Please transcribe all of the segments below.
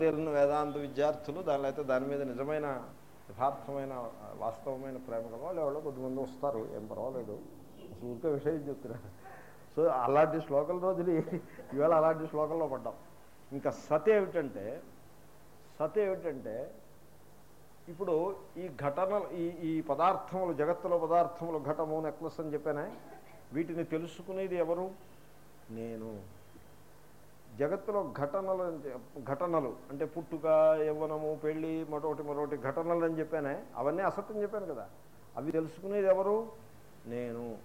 తేలిన వేదాంత విద్యార్థులు దానిలో అయితే దాని మీద నిజమైన యథార్థమైన వాస్తవమైన ప్రేమ కల వాళ్ళు ఎవరో కొద్దిమంది వస్తారు. ఏం పర్వాలేదు. ఊరికే విషయం చెప్తున్నారు సో అలాంటి శ్లోకాల రోజులు ఇవాళ అలాంటి శ్లోకంలో పడ్డాం. ఇంకా సత్ ఏమిటంటే సత్ ఏమిటంటే ఇప్పుడు ఈ ఘటనలు ఈ ఈ పదార్థములు జగత్తులో పదార్థములు ఘటము నెక్లెస్ అని చెప్పానే? వీటిని తెలుసుకునేది ఎవరు? నేను. జగత్తులో ఘటనలు ఘటనలు అంటే పుట్టుక యవ్వనము పెళ్ళి మరొకటి మరొకటి ఘటనలు అని చెప్పానే అవన్నీ అసత్యం చెప్పాను కదా. అవి తెలుసుకునేది ఎవరు? నేను.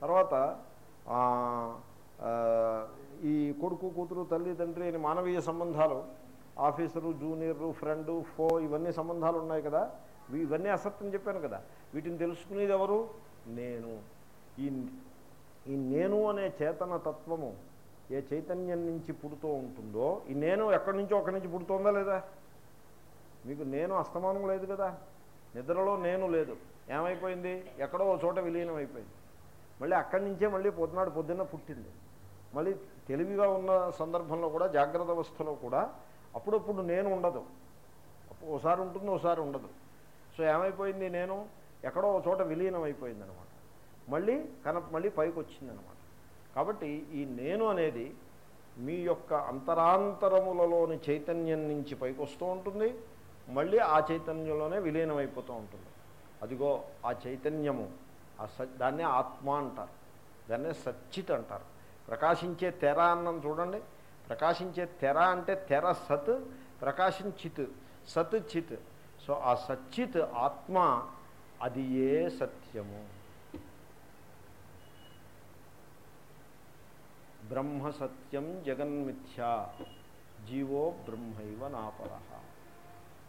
తర్వాత ఈ కొడుకు కూతురు తల్లి తండ్రి అని మానవీయ సంబంధాలు ఆఫీసరు జూనియరు ఫ్రెండు ఫో ఇవన్నీ సంబంధాలు ఉన్నాయి కదా. ఇవన్నీ అసత్యం చెప్పాను కదా. వీటిని తెలుసుకునేది ఎవరు? నేను. ఈ ఈ నేను అనే చేతన తత్వము ఏ చైతన్యం నుంచి పుడుతూ ఉంటుందో ఈ నేను ఎక్కడి నుంచో ఒక్కడి నుంచి పుడుతోందా లేదా? మీకు నేను అస్తమానం లేదు కదా? నిద్రలో నేను లేదు. ఏమైపోయింది? ఎక్కడో ఓ చోట విలీనం అయిపోయింది. మళ్ళీ అక్కడి నుంచే మళ్ళీ పొద్దునాడు పొద్దున్న పుట్టింది. మళ్ళీ తెలివిగా ఉన్న సందర్భంలో కూడా జాగ్రత్త అవస్థలో కూడా అప్పుడప్పుడు నేను ఉండదు. ఒకసారి ఓసారి ఉంటుంది ఓసారి ఉండదు. సో ఏమైపోయింది నేను? ఎక్కడో ఒక చోట విలీనం అయిపోయింది అనమాట మళ్ళీ కన మళ్ళీ పైకి వచ్చిందనమాట కాబట్టి ఈ నేను అనేది మీ యొక్క అంతరాంతరములలోని చైతన్యం నుంచి పైకి వస్తూ ఉంటుంది. మళ్ళీ ఆ చైతన్యంలోనే విలీనమైపోతూ ఉంటుంది. అదిగో ఆ చైతన్యము ఆ స దాన్నే ఆత్మ అంటారు. దాన్నే సచ్చిత్ అంటారు. ప్రకాశించే తెర అన్నం చూడండి. ప్రకాశించే తెర అంటే తెర సత్ ప్రకాశించిత్ సత్ చిత్. సో ఆ సచ్చిత్ ఆత్మ అది ఏ సత్యము? బ్రహ్మ సత్యం జగన్మిథ్యా జీవో బ్రహ్మైవ నాపర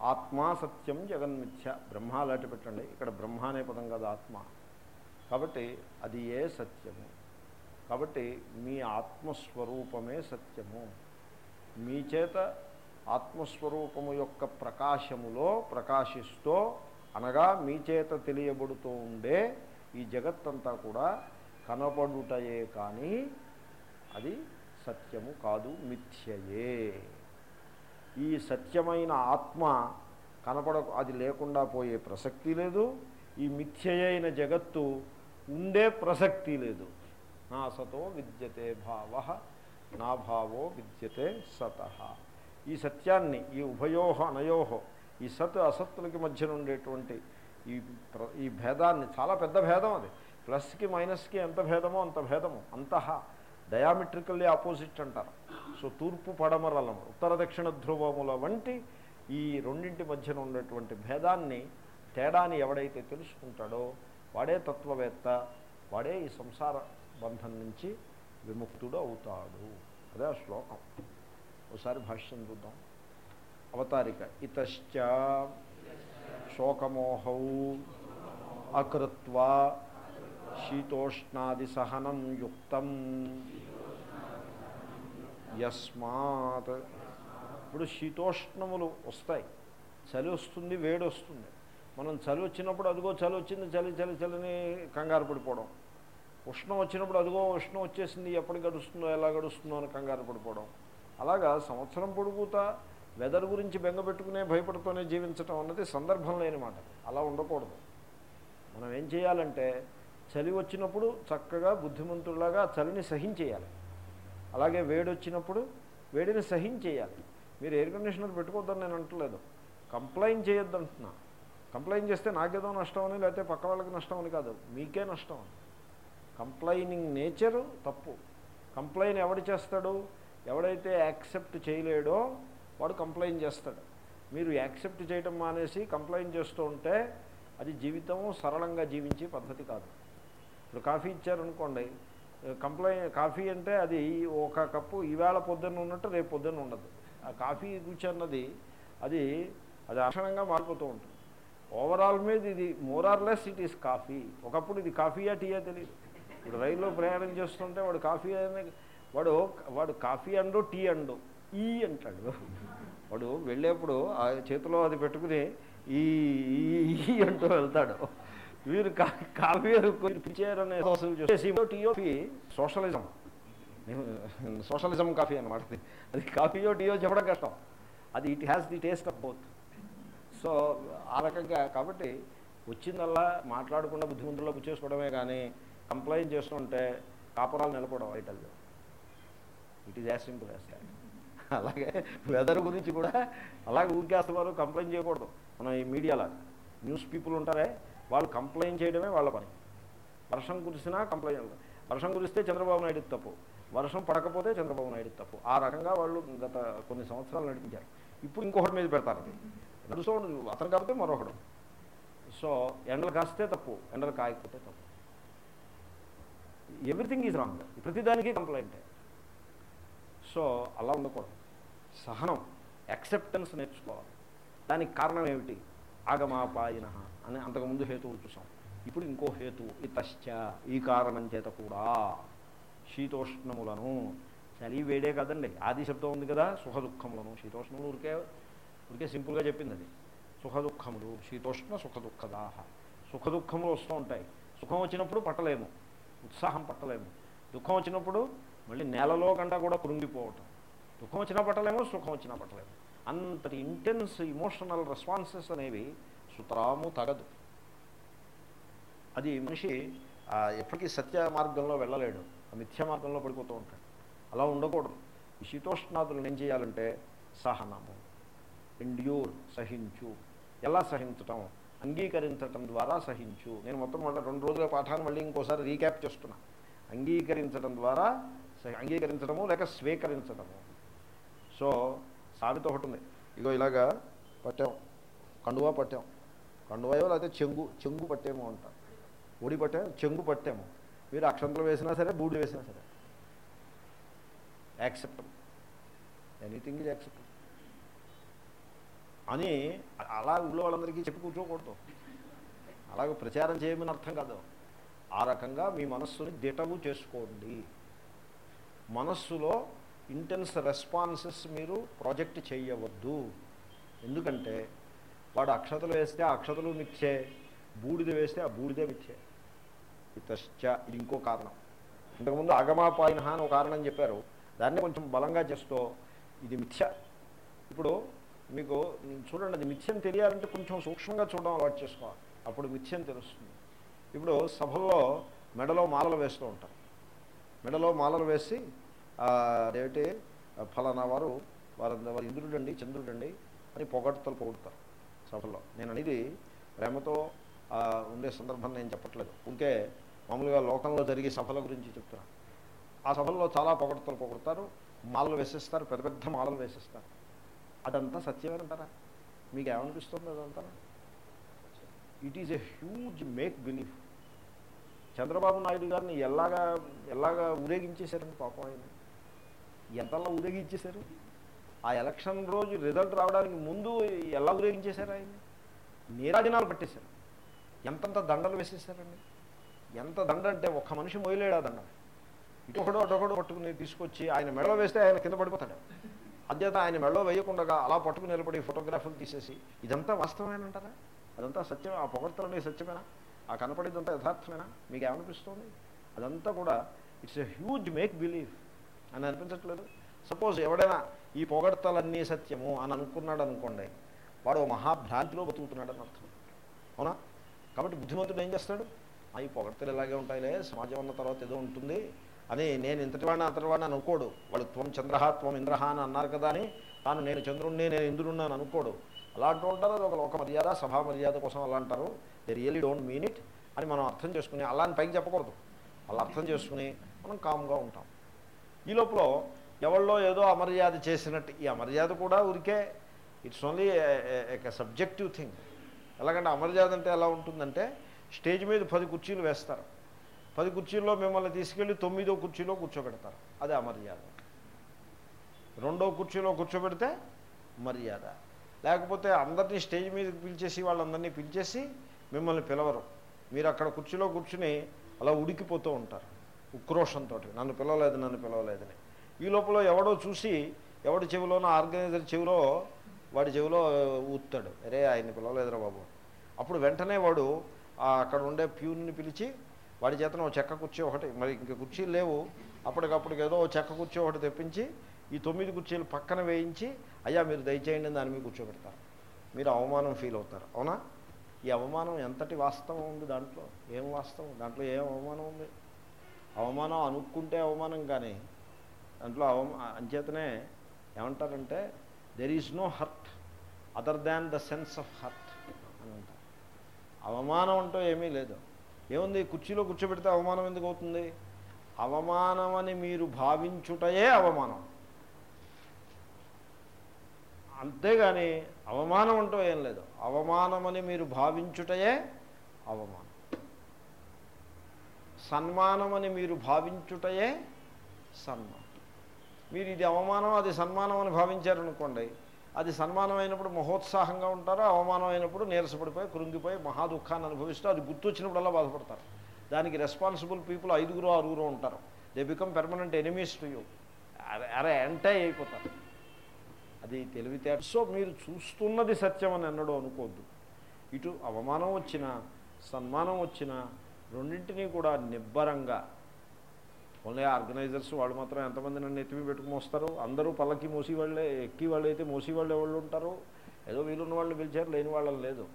ఆత్మా సత్యం జగన్మిథ్య బ్రహ్మ అలాంటి పెట్టండి. ఇక్కడ బ్రహ్మ అనే పదం కాదు ఆత్మ. కాబట్టి అది ఏ సత్యము? కాబట్టి మీ ఆత్మస్వరూపమే సత్యము. మీ చేత ఆత్మస్వరూపము యొక్క ప్రకాశములో ప్రకాశిస్తూ అనగా మీ చేత తెలియబడుతూ ఉండే ఈ జగత్తంతా కూడా కనపడుటయే కానీ అది సత్యము కాదు మిథ్యయే. ఈ సత్యమైన ఆత్మ కనపడ అది లేకుండా పోయే ప్రసక్తి లేదు. ఈ మిథ్యయైన జగత్తు ఉండే ప్రసక్తి లేదు. నా సతో విద్యతే భావ నా భావో విద్యతే సత. ఈ సత్యాన్ని ఈ ఉభయోహ అనయోహో ఈ సత్ అసత్తులకి మధ్యన ఉండేటువంటి ఈ ప్ర ఈ భేదాన్ని చాలా పెద్ద భేదం అది. ప్లస్కి మైనస్కి ఎంత భేదమో అంత భేదము. అంతః. డయామెట్రికల్లీ ఆపోజిట్ అంటారు. సో తూర్పు పడమరలము ఉత్తర దక్షిణ ధ్రువముల వంటి ఈ రెండింటి మధ్యన ఉన్నటువంటి భేదాన్ని తేడాన్ని ఎవడైతే తెలుసుకుంటాడో వాడే తత్వవేత్త వాడే ఈ సంసార బంధం నుంచి విముక్తుడు అవుతాడు. అదే ఆ శ్లోకం. ఒకసారి భాష్యం చూద్దాం. అవతారిక ఇతశ్చ శోకమోహౌ అకృత్వా శీతోష్ణాది సహనం యుక్తం యస్మాత్ ఇప్పుడు శీతోష్ణములు వస్తాయి. చలి వస్తుంది వేడి వస్తుంది. మనం చలి వచ్చినప్పుడు అదిగో చలి వచ్చింది చలి చలి చలిని కంగారు పడిపోవడం. ఉష్ణం వచ్చినప్పుడు అదిగో ఉష్ణం వచ్చేసింది ఎప్పుడు గడుస్తుందో ఎలా గడుస్తుందో అని కంగారు పడిపోవడం. అలాగా సంవత్సరం పొడుగుతా వెదర్ గురించి బెంగపెట్టుకునే భయపడుతూనే జీవించటం అన్నది సందర్భం లేని మాట అలా ఉండకూడదు. మనం ఏం చేయాలంటే చలి వచ్చినప్పుడు చక్కగా బుద్ధిమంతుల్లాగా చలిని సహించేయాలి. అలాగే వేడి వచ్చినప్పుడు వేడిని సహించేయాలి. మీరు ఎయిర్ కండిషనర్ పెట్టుకోవద్దని నేను అంటలేదు. కంప్లైంట్ చేయొద్దు అంటున్నా. కంప్లైంట్ చేస్తే నాకేదో నష్టం అని లేకపోతే పక్క వాళ్ళకి నష్టం అని కాదు. మీకే నష్టం అని కంప్లైనింగ్ నేచరు తప్పు. కంప్లైంట్ ఎవడు చేస్తాడు? ఎవడైతే యాక్సెప్ట్ చేయలేడో వాడు కంప్లైంట్ చేస్తాడు. మీరు యాక్సెప్ట్ చేయటం మానేసి కంప్లైంట్ చేస్తూ ఉంటే అది జీవితం సరళంగా జీవించే పద్ధతి కాదు. ఇప్పుడు కాఫీ ఇచ్చారనుకోండి కంప్లైంట్ కాఫీ అంటే అది ఒక కప్పు ఈవేళ పొద్దున్న ఉన్నట్టు రేపు పొద్దున్న ఉండదు. ఆ కాఫీ కూర్చున్నది అది అది అక్షణంగా మారిపోతూ ఉంటుంది. ఓవరాల్ మీద ఇది మోరార్లెస్ ఇట్ ఈస్ కాఫీ ఒకప్పుడు ఇది కాఫీయా టీయా తెలియదు ఇప్పుడు రైల్లో ప్రయాణం చేస్తుంటే వాడు కాఫీ అనే వాడు వాడు కాఫీ అండు టీ అండు ఈ అంటాడు. వాడు వెళ్ళేప్పుడు ఆ చేతిలో అది పెట్టుకుని ఈ అంటూ వెళ్తాడు. వీరు కా- కాఫీ పిచ్చారనే టీయో సోషలిజం. సోషలిజం కాఫీ అనమాట అది కాఫీయో టీయో చెప్పడం కష్టం. అది it has the taste of both. So ఆ రకంగా కాబట్టి వచ్చిందల్లా మాట్లాడకుండా బుద్ధిమంతుల్లో కూర్చేసుకోవడమే కానీ కంప్లైంట్ చేస్తుంటే కాపురాలు నిలబడవు ఐటల్లో it is as simple as that. అలాగే వెదర్ గురించి కూడా అలాగే ఊరికేస్తున్నారు కంప్లైంట్ చేయకూడదు. మనం ఈ మీడియాలో న్యూస్ పీపుల్ ఉంటారే వాళ్ళు కంప్లైంట్ చేయడమే వాళ్ళ పని. వర్షం కురిసినా కంప్లైంట్ వర్షం కురిస్తే చంద్రబాబు నాయుడు తప్పు. వర్షం పడకపోతే చంద్రబాబు నాయుడు తప్పు. ఆ రకంగా వాళ్ళు గత కొన్ని సంవత్సరాలు నడిపించారు. ఇప్పుడు ఇంకొకటి మీద పెడతారు. అది నడుస్తూ అతను కాకపోతే మరొకడు. సో ఎండలు కాస్తే తప్పు ఎండలు కాయకపోతే తప్పు. ఎవ్రీథింగ్ ఈజ్ రాంగ్ ప్రతిదానికి కంప్లైంటే సో అలా ఉండకూడదు. సహనం యాక్సెప్టెన్స్ నేర్చుకోవాలి. దానికి కారణం ఏమిటి? ఆగమాపాయన. అని అంతకుముందు హేతువులు చూసాం. ఇప్పుడు ఇంకో హేతు ఇతశ్చ ఈ కారణం చేత కూడా శీతోష్ణములను చలి వేడే కదండి ఆది శబ్దం ఉంది కదా సుఖ దుఃఖములను శీతోష్ణములు ఉరికే ఉరికే సింపుల్గా చెప్పింది అది. సుఖ దుఃఖములు శీతోష్ణ సుఖ దుఃఖదాహ సుఖ దుఃఖములు వస్తూ ఉంటాయి. సుఖం వచ్చినప్పుడు పట్టలేము ఉత్సాహం పట్టలేము. దుఃఖం వచ్చినప్పుడు మళ్ళీ నేలలో కంటా కూడా కృంగిపోవటం. దుఃఖం వచ్చినా పట్టలేము సుఖం వచ్చినా పట్టలేము. అంతటి ఇంటెన్స్ ఇమోషనల్ రెస్పాన్సెస్ అనేవి సుతరాము తగదు. అది మనిషి ఎప్పటికీ సత్య మార్గంలో వెళ్ళలేడు. ఆ మిథ్య మార్గంలో పడిపోతూ ఉంటాడు. అలా ఉండకూడదు. ఈ శీతోష్ణాదులను ఏం చేయాలంటే సహనము ఎండ్యూర్ సహించు. ఎలా సహించటం? అంగీకరించటం ద్వారా సహించు. నేను మొత్తం మళ్ళీ రెండు రోజుల పాఠాన్ని మళ్ళీ ఇంకోసారి రీక్యాప్ చేస్తున్నా. అంగీకరించడం ద్వారా అంగీకరించడము లేక స్వీకరించడము సో సామెత ఒకటి ఉంది. ఇగో ఇలాగా పట్టాం. కండువా పట్టాం. కండువాయో లేకపోతే చెంగు చెంగు పట్టేమో అంటారు ఒడి పట్టే చెంగు పట్టేమో. మీరు అక్షంతలు వేసినా సరే బూడి వేసినా సరే. యాక్సెప్టబుల్ ఎనీథింగ్ ఈజ్ యాక్సెప్టబుల్ అని అలా ఊళ్ళో వాళ్ళందరికీ చెప్పి కూర్చోకూడదు. అలాగే ప్రచారం చేయమని అర్థం కాదు. ఆ రకంగా మీ మనస్సుని దిటవు చేసుకోండి. మనస్సులో ఇంటెన్స్ రెస్పాన్సెస్ మీరు ప్రాజెక్ట్ చేయవద్దు. ఎందుకంటే వాడు అక్షతలు వేస్తే అక్షతలు మిథ్యే బూడిద వేస్తే ఆ బూడిదే మిథ్యే. ఇతశ్చ ఇది ఇంకో కారణం. ఇంతకుముందు అగమాపాయన అని ఒక కారణం చెప్పారు. దాన్ని కొంచెం బలంగా చేస్తూ ఇది మిథ్య. ఇప్పుడు మీకు చూడండి అది మిథ్యం తెలియాలంటే కొంచెం సూక్ష్మంగా చూడడం అలవాటు చేసుకోవాలి. అప్పుడు మిథ్యం తెలుస్తుంది. ఇప్పుడు సభల్లో మెడలో మాలలు వేస్తూ ఉంటారు. మెడలో మాలలు వేసి అదేమిటి ఫలానా వారు వారు వారు ఇంద్రుడండి చంద్రుడండి అని పొగడ్తలు పొగుడతారు. సభలో. నేను అనేది ప్రేమతో ఉండే సందర్భం నేను చెప్పట్లేదు. ఇంకే మామూలుగా లోకంలో జరిగే సభల గురించి చెప్తున్నాను ఆ సభల్లో చాలా పొగడతలు పొగడతారు మాలలు వేసేస్తారు పెద్ద పెద్ద మాలలు వేసేస్తారు. అదంతా సత్యమేనంటారా మీకు ఏమనిపిస్తుంది అదంతా? It is a huge make belief Chandrababu Naidu గారిని ఎలాగా ఎలాగా ఊరేగించేశారండి పాపం ఆయన? ఎంతలా ఊరేగించేశారు? ఆ ఎలక్షన్ రోజు రిజల్ట్ రావడానికి ముందు ఎలా ఊరేగించేశారు ఆయన? నీరాజనాలు పట్టేశారు. ఎంతంత దండలు వేసేసారండి ఎంత దండ అంటే ఒక్క మనిషి మొయలేడు ఆ దండ ఇటొకడో అటొకడో పట్టుకుని తీసుకొచ్చి ఆయన మెడలో వేస్తే ఆయన కింద పడిపోతాడు. అధ్యత ఆయన మెడలో వేయకుండా అలా పట్టుకుని నిలబడి ఫోటోగ్రాఫ్లు తీసేసి ఇదంతా వాస్తవమేనంటారా అదంతా సత్యం ఆ పొగడ్తలనే సత్యమేనా? ఆ కనపడేదంతా యథార్థమేనా? మీకు ఏమనిపిస్తుంది అదంతా కూడా it's a huge make belief. అని అనిపించట్లేదు? సపోజ్ ఎవడైనా ఈ పొగడతలన్నీ సత్యము అని అనుకున్నాడు అనుకోండి వాడు మహాభ్రాంతిలో బతుకుతున్నాడు అని అర్థం. అవునా? కాబట్టి బుద్ధిమంతుడు ఏం చేస్తాడు? ఆ ఈ పొగడతలు ఇలాగే ఉంటాయిలే సమాజం ఉన్న తర్వాత ఏదో ఉంటుంది. అని నేను ఇంతటి వాడిని అంతటి వాడిని అనుకోడు. వాడు త్వం చంద్రహ త్వం ఇంద్రహ అని అన్నారు కదా అని తాను నేను చంద్రుణ్ణి నేను ఇంద్రుణ్ణి అని అనుకోడు. అలా అంటూ ఉంటారు అది ఒక లోక మర్యాద సభా మర్యాద కోసం అలా అంటారు. They really don't mean it అని మనం అర్థం చేసుకుని అలా అని పైకి చెప్పకూడదు. అలా అర్థం చేసుకుని మనం కామ్గా ఉంటాం. ఈ లోపల ఎవళ్ళో ఏదో అమర్యాద చేసినట్టు. ఈ అమర్యాద కూడా ఊరికే ఇట్స్ ఓన్లీ ఒక సబ్జెక్టివ్ థింగ్ ఎలాగంటే అమర్యాద అంటే ఎలా ఉంటుందంటే స్టేజ్ మీద పది కుర్చీలు వేస్తారు. పది కుర్చీల్లో మిమ్మల్ని తీసుకెళ్ళి తొమ్మిదో కుర్చీలో కూర్చోబెడతారు. అది అమర్యాద. రెండో కుర్చీలో కూర్చోబెడితే మర్యాద. లేకపోతే అందరినీ స్టేజ్ మీదకి పిలిచేసి వాళ్ళందరినీ పిలిచేసి మిమ్మల్ని పిలవరు. మీరు అక్కడ కుర్చీలో కూర్చుని అలా ఉడికిపోతూ ఉంటారు. ఉక్రోషంతో నన్ను పిలవలేదు నన్ను పిలవలేదని. ఈ లోపల ఎవడో చూసి ఎవడి చెవిలోనో ఆర్గనైజర్ చెవిలో వాడి చెవిలో ఊత్తాడు. అరే ఆయన్ని పిలవలేదురా బాబు. అప్పుడు వెంటనే వాడు అక్కడ ఉండే ప్యూన్ని పిలిచి వాడి చేతను ఓ చెక్క కుర్చీ ఒకటి మరి ఇంక కుర్చీలు లేవు. అప్పటికప్పటికి ఏదో ఓ చెక్క కుర్చీ ఒకటి తెప్పించి ఈ తొమ్మిది కుర్చీలు పక్కన వేయించి అయ్యా మీరు దయచేయండి దాని మీద కూర్చోబెడతారు మీరు అవమానం ఫీల్ అవుతారు. అవునా? ఈ అవమానం ఎంతటి వాస్తవం ఉంది దాంట్లో? ఏం వాస్తవం? దాంట్లో ఏం అవమానం ఉంది? అవమానం అనుకుంటే అవమానం కానీ దాంట్లో అవమా అంచేతనే ఏమంటారంటే there is no hurt other than the sense of hurt అని అంటారు. అవమానం అంటూ ఏమీ లేదు. ఏముంది? కుర్చీలో కూర్చోబెడితే అవమానం ఎందుకు అవుతుంది? అవమానం అని మీరు భావించుటయే అవమానం. అంతేగాని అవమానం అంటూ ఏం లేదు. అవమానమని మీరు భావించుటయే అవమానం. సన్మానమని మీరు భావించుటయే సన్మానం. మీరు ఇది అవమానం అది సన్మానం అని భావించారనుకోండి అది సన్మానం అయినప్పుడు మహోత్సాహంగా ఉంటారు అవమానం అయినప్పుడు నీరసపడిపోయి కృంగిపోయి మహా దుఃఖాన్ని అనుభవిస్తూ అది గుర్తొచ్చినప్పుడల్లా బాధపడతారు. దానికి రెస్పాన్సిబుల్ పీపుల్ ఐదుగురు ఆరుగురు ఉంటారు. They become permanent enemies to you. అరే ఎంటై అయిపోతారు. అది తెలివితేట. సో మీరు చూస్తున్నది సత్యం అని ఎన్నడూ అనుకోవద్దు. ఇటు అవమానం వచ్చినా సన్మానం వచ్చినా రెండింటినీ కూడా నిబ్బరంగా ఓన్లీ ఆర్గనైజర్స్ వాళ్ళు మాత్రం ఎంతమంది నన్ను ఎత్తిమి పెట్టుకుని వస్తారు అందరూ పల్లకి మోసి వాళ్ళే ఎక్కి వాళ్ళు అయితే మోసి వాళ్ళు ఎవరు ఉంటారు? ఏదో వీలున్న వాళ్ళు పిలిచారు లేని వాళ్ళని లేదు.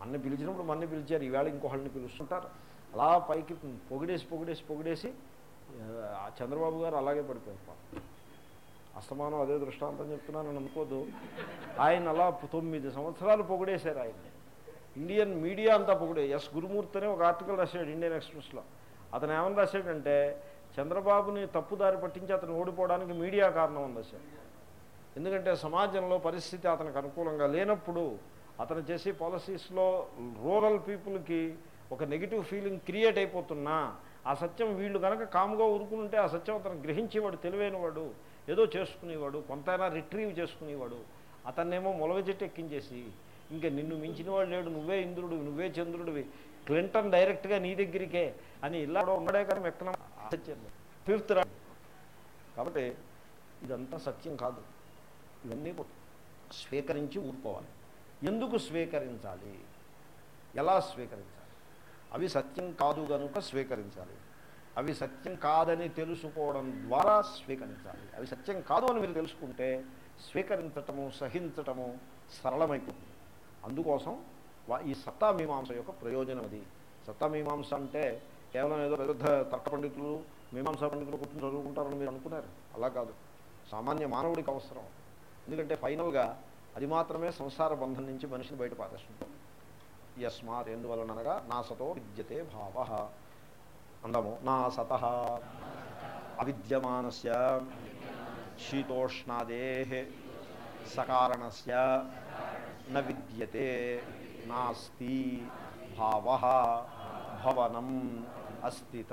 మన్ని పిలిచినప్పుడు మన్ని పిలిచారు. ఈవేళ ఇంకొకళ్ళని పిలుస్తుంటారు. అలా పైకి పొగిడేసి పొగిడేసి పొగిడేసి ఆ చంద్రబాబు గారు అలాగే పడిపోయారు అస్తమానం అదే దృష్టాంతం చెప్తున్నాను అనుకోదు ఆయన అలా తొమ్మిది సంవత్సరాలు పొగిడేశారు ఆయన్ని. ఇండియన్ మీడియా అంతా పొగిడే ఎస్ గురుమూర్తి అనే ఒక ఆర్టికల్ రాశాడు ఇండియన్ ఎక్స్ప్రెస్లో. అతను ఏమని రాశాడంటే చంద్రబాబుని తప్పుదారి పట్టించి అతను ఓడిపోవడానికి మీడియా కారణం ఉంది సార్. ఎందుకంటే సమాజంలో పరిస్థితి అతనికి అనుకూలంగా లేనప్పుడు అతను చేసే పాలసీస్లో రూరల్ పీపుల్కి ఒక నెగిటివ్ ఫీలింగ్ క్రియేట్ అయిపోతున్నా ఆ సత్యం వీళ్ళు కనుక కాముగా ఊరుకుంటే ఆ సత్యం అతను గ్రహించేవాడు తెలివైనవాడు ఏదో చేసుకునేవాడు కొంతైనా రిట్రీవ్ చేసుకునేవాడు అతన్నేమో మొలవ చెట్టు ఎక్కించేసి ఇంకా నిన్ను మించిన వాడు లేడు నువ్వే ఇంద్రుడు నువ్వే చంద్రుడివి క్లింటన్ డైరెక్ట్గా నీ దగ్గరికే అని ఇలా ఉండడే కానీ ఎక్కడ సత్యం ఫిఫ్త్ రా కాబట్టి ఇదంతా సత్యం కాదు. ఇవన్నీ స్వీకరించి ఊరుకోవాలి. ఎందుకు స్వీకరించాలి? ఎలా స్వీకరించాలి? అవి సత్యం కాదు కనుక స్వీకరించాలి. అవి సత్యం కాదని తెలుసుకోవడం ద్వారా స్వీకరించాలి. అవి సత్యం కాదు అని మీరు తెలుసుకుంటే స్వీకరించటము సహించటము సరళమైపోతుంది. అందుకోసం ఈ సత్తా మీమాంస యొక్క ప్రయోజనం అది సత్తా మీమాంస అంటే కేవలం ఏదో పెద్ద తర్క పండితులు మీమాంసా పండితులు కూర్చొని చదువుకుంటారని మీరు అనుకున్నారు. అలా కాదు. సామాన్య మానవుడికి అవసరం. ఎందుకంటే ఫైనల్గా అది మాత్రమే సంసార బంధం నుంచి మనిషిని బయట పారేస్తుంది. యస్మాత్ ఎందువలనగా నా సతో విద్యతే భావ. అందము నా సత అవిద్యమానస్ శీతోష్ణాదే. సకారణస్ న విద్యతే. నాస్తి భావ. భవనం. అస్థిత.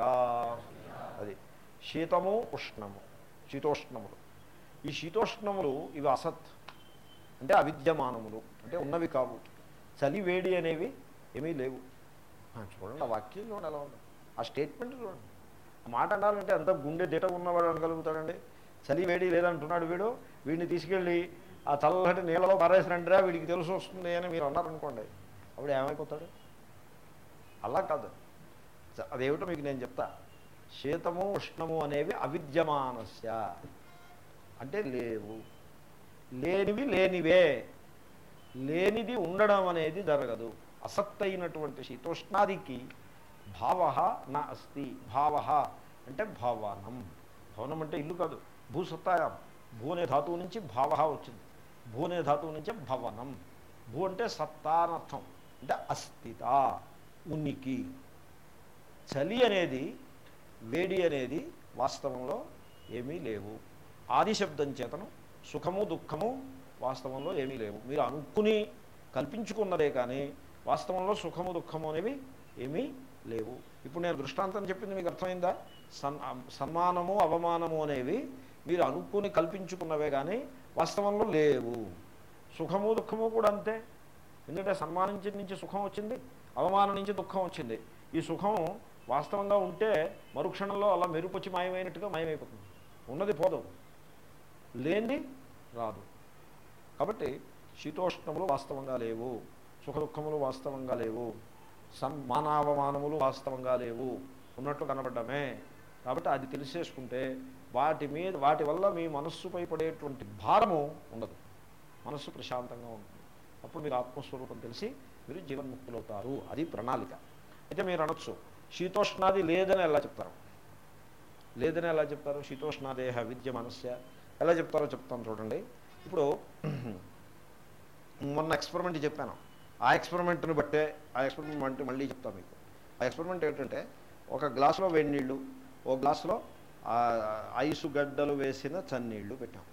అది శీతము ఉష్ణము శీతోష్ణములు. ఈ శీతోష్ణములు ఇవి అసత్. అంటే అవిద్యమానములు. అంటే ఉన్నవి కావు. చలి వేడి అనేవి ఏమీ లేవు. చూడండి ఆ వాక్యం చూడండి ఎలా ఉంది. ఆ స్టేట్మెంట్ చూడండి. ఆ మాట అనాలంటే అంత గుండె దిట ఉన్నవాడు అనగలుగుతాడండి. చలి వేడి లేదంటున్నాడు వీడు. వీడిని తీసుకెళ్ళి ఆ చల్లటి నీళ్ళలో పారేసిరండిరా వీడికి తెలుసు వస్తుంది అని మీరు అన్నారనుకోండి అప్పుడు ఏమైపోతాడు? అలా కాదు. అదేమిటో మీకు నేను చెప్తా. శీతము ఉష్ణము అనేవి అవిద్యమానస్య. అంటే లేవు. లేనివి లేనివే. లేనిది ఉండడం అనేది జరగదు. అసత్తైనటువంటి శీతోష్ణాదికి భావ నా అస్తి. భావ అంటే భావనం. భవనం అంటే ఇల్లు కాదు భూసత్తాయం. భూ అనే ధాతువు నుంచి భావ వచ్చింది. భూ అనే ధాతువు నుంచే భవనం. భూ అంటే సత్తానర్థం. అంటే అస్థిత ఉనికి. చలి అనేది వేడి అనేది వాస్తవంలో ఏమీ లేవు. ఆదిశబ్దం చేతను సుఖము దుఃఖము వాస్తవంలో ఏమీ లేవు. మీరు అనుకుని కల్పించుకున్నదే కానీ వాస్తవంలో సుఖము దుఃఖము అనేవి ఏమీ లేవు. ఇప్పుడు నేను దృష్టాంతం చెప్పింది మీకు అర్థమైందా? సన్ సన్మానము అవమానము అనేవి మీరు అనుకుని కల్పించుకున్నవే కానీ వాస్తవంలో లేవు. సుఖము దుఃఖము కూడా అంతే. ఎందుకంటే సన్మానించి నుంచి సుఖం వచ్చింది అవమానం నుంచి దుఃఖం వచ్చింది. ఈ సుఖం వాస్తవంగా ఉంటే మరుక్షణంలో అలా మెరుపొచ్చి మాయమైనట్టుగా మాయమైపోతుంది. ఉన్నది పోదు. లేనిది రాదు. కాబట్టి శీతోష్ణములు వాస్తవంగా లేవు. సుఖ దుఃఖములు వాస్తవంగా లేవు. సన్మానావమానములు వాస్తవంగా లేవు. ఉన్నట్లు కనబడ్డమే. కాబట్టి అది తెలిసేసుకుంటే వాటి మీద వాటి వల్ల మీ మనస్సుపై పడేటువంటి భారము ఉండదు. మనస్సు ప్రశాంతంగా ఉంటుంది. అప్పుడు మీరు ఆత్మస్వరూపం తెలిసి మీరు జీవన్ముక్తులవుతారు. అది ప్రణాళిక. అయితే మీరు అనొచ్చు శీతోష్ణాది లేదని ఎలా చెప్తారు? లేదని ఎలా చెప్తారు? శీతోష్ణాదేహ విద్య మనస్య ఎలా చెప్తారో చెప్తాను చూడండి. ఇప్పుడు మొన్న ఎక్స్పెరిమెంట్ చెప్పాను. ఆ ఎక్స్పెరిమెంట్ని బట్టే ఆ ఎక్స్పెరిమెంట్ మళ్ళీ చెప్తాను మీకు. ఆ ఎక్స్పెరిమెంట్ ఏంటంటే ఒక గ్లాసులో వేడి నీళ్ళు ఒక గ్లాసులో ఐసు గడ్డలు వేసిన చన్నీళ్ళు పెట్టాం.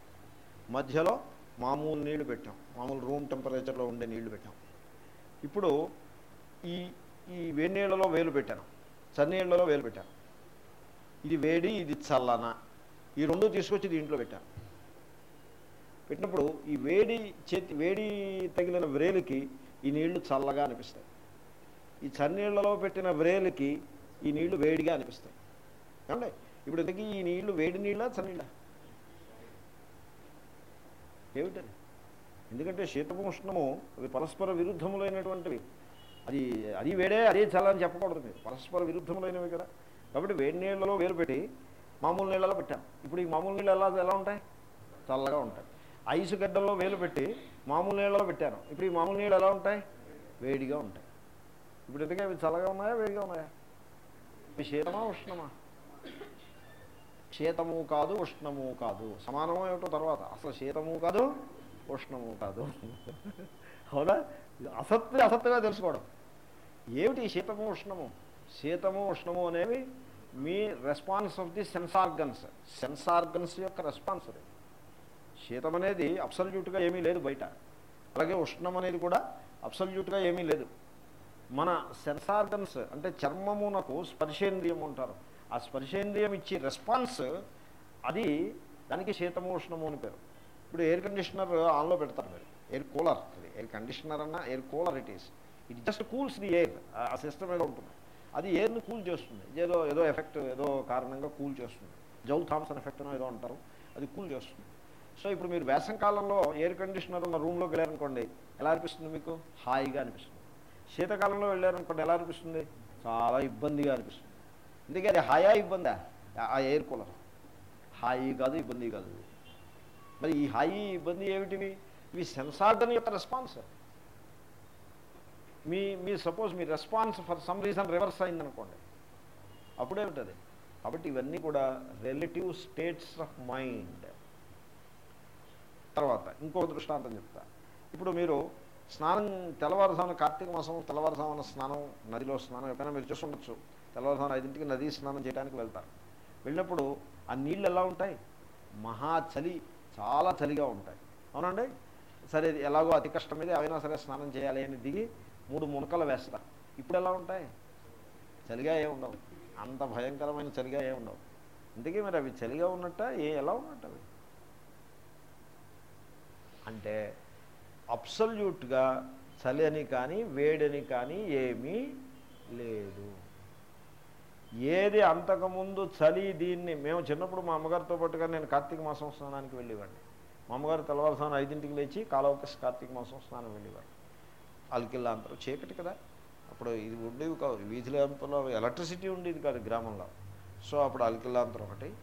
మధ్యలో మామూలు నీళ్ళు పెట్టాం. మామూలు రూమ్ టెంపరేచర్లో ఉండే నీళ్ళు పెట్టాం. ఇప్పుడు ఈ ఈ వేడి నీళ్ళలో వేలు పెట్టాను. చన్నీళ్ళలో వేలు పెట్టాను ఇది వేడి ఇది చల్లన. ఈ రెండు తీసుకొచ్చి దీంట్లో పెట్టాను పెట్టినప్పుడు ఈ వేడి చేతి వేడి తగిలిన వ్రేలికి ఈ నీళ్ళు చల్లగా అనిపిస్తాయి. ఈ చన్నీళ్ళలో పెట్టిన వ్రేలికి ఈ నీళ్ళు వేడిగా అనిపిస్తాయి. ఏమండి? ఇప్పుడు ఇంతకీ ఈ నీళ్ళు వేడి నీళ్ళ చన్నీళ్ళ? ఏమిటది? ఎందుకంటే శీతము ఉష్ణము అవి పరస్పర విరుద్ధములైనటువంటివి. అది అది వేడే అది చల్లని చెప్పకూడదు మీరు. పరస్పర విరుద్ధములైనవి కదా. కాబట్టి వేడి నీళ్ళలో వేరు పెట్టి మామూలు నీళ్ళలో పెట్టాం. ఇప్పుడు ఈ మామూలు నీళ్ళు ఎలా ఎలా ఉంటాయి? చల్లగా ఉంటాయి. ఐసు గడ్డల్లో వేలు పెట్టి మామూలు నీళ్ళలో పెట్టాను. ఇప్పుడు ఈ మామూలు నీళ్ళు ఎలా ఉంటాయి? వేడిగా ఉంటాయి. ఇప్పుడు ఎందుకే అవి చల్లగా ఉన్నాయా వేడిగా ఉన్నాయా? ఇవి శీతమా ఉష్ణమా? శీతము కాదు ఉష్ణము కాదు. సమానమో ఏమిటో తర్వాత. అసలు శీతము కాదు ఉష్ణము కాదు. అవునా? ఇది అసత్తు అసత్తుగా తెలుసుకోవడం. ఏమిటి శీతము ఉష్ణము? శీతము ఉష్ణము అనేవి మీ response of the sense organs sense organs యొక్క రెస్పాన్స్ అది. శీతం అనేది అబ్సల్యూట్గా ఏమీ లేదు బయట. అలాగే ఉష్ణం అనేది కూడా అబ్సల్యూట్గా ఏమీ లేదు. మన సెన్సార్గన్స్ అంటే చర్మమునకు స్పర్శేంద్రియం అంటారు ఆ స్పర్శేంద్రియం ఇచ్చే రెస్పాన్స్ అది దానికి శీతము ఉష్ణము అని పేరు. ఇప్పుడు ఎయిర్ కండిషనర్ ఆన్లో పెడతారు మీరు. ఎయిర్ కూలర్ ఎయిర్ కండిషనర్ అన్న air cooler it is it just cools the air ఆ సిస్టమ్ ఏదో ఉంటుంది. అది ఎయిర్ని కూల్ చేస్తుంది. ఏదో ఏదో ఎఫెక్ట్ ఏదో కారణంగా కూల్ చేస్తుంది. జౌల్ థామ్సన్ ఎఫెక్ట్ ఏదో అంటారు. అది కూల్ చేస్తుంది. సో ఇప్పుడు మీరు వేసంకాలంలో ఎయిర్ కండిషనర్ ఉన్న రూమ్లోకి వెళ్ళారనుకోండి ఎలా అనిపిస్తుంది మీకు? హాయిగా అనిపిస్తుంది. శీతకాలంలో వెళ్ళారనుకోండి ఎలా అనిపిస్తుంది? చాలా ఇబ్బందిగా అనిపిస్తుంది. అందుకే అది హాయా ఇబ్బందా? ఆ ఎయిర్ కూలర్ హాయి కాదు ఇబ్బంది కాదు. మరి ఈ హాయి ఇబ్బంది ఏమిటివి ఇవి సెన్సార్గన్ యొక్క రెస్పాన్స్ మీ మీ suppose me response for some reason reverse అయిందనుకోండి. అప్పుడేమిటది కాబట్టి ఇవన్నీ కూడా రిలేటివ్ స్టేట్స్ ఆఫ్ మైండ్ తర్వాత ఇంకో దృష్టాంతం చెప్తా. ఇప్పుడు మీరు స్నానం తెల్లవారుజామున కార్తీక మాసం తెల్లవారుజామున స్నానం నదిలో స్నానం ఎప్పుడైనా మీరు చూసుండొచ్చు తెల్లవారుజామున ఐదింటికి నది స్నానం చేయడానికి వెళ్తారు. వెళ్ళినప్పుడు ఆ నీళ్ళు ఎలా ఉంటాయి? మహా చలి చాలా చలిగా ఉంటాయి. అవునండి సరే ఎలాగో అతి కష్టం మీద అయినా సరే స్నానం చేయాలి అని దిగి మూడు మునకలు వేస్తా. ఇప్పుడు ఎలా ఉంటాయి? చలిగా ఏ ఉండవు. అంత భయంకరమైన చలిగా ఏ ఉండవు. ఇంతకీ మరి అవి చలిగా ఉన్నట్ట? ఏ ఎలా ఉన్నట్టు అవి అంటే అబ్సల్యూట్గా చలి అని కానీ వేడని కానీ ఏమీ లేదు. ఏది అంతకుముందు చలి దీన్ని మేము చిన్నప్పుడు మా అమ్మగారితో పాటుగా నేను కార్తీక మాసం స్నానానికి వెళ్ళేవాడిని. మా అమ్మగారు తెల్లవారుసాన ఐదింటికి లేచి కాలవకస్ కార్తీక మాసం స్నానం వెళ్ళేవారు. అలికిల్లాంతరం చీకటి కదా. అప్పుడు ఇది ఉండేవి కాదు వీధి ల్యాంపులో ఎలక్ట్రిసిటీ ఉండేది కాదు గ్రామంలో. సో అప్పుడు అలికిల్లాంతరం ఒకటి.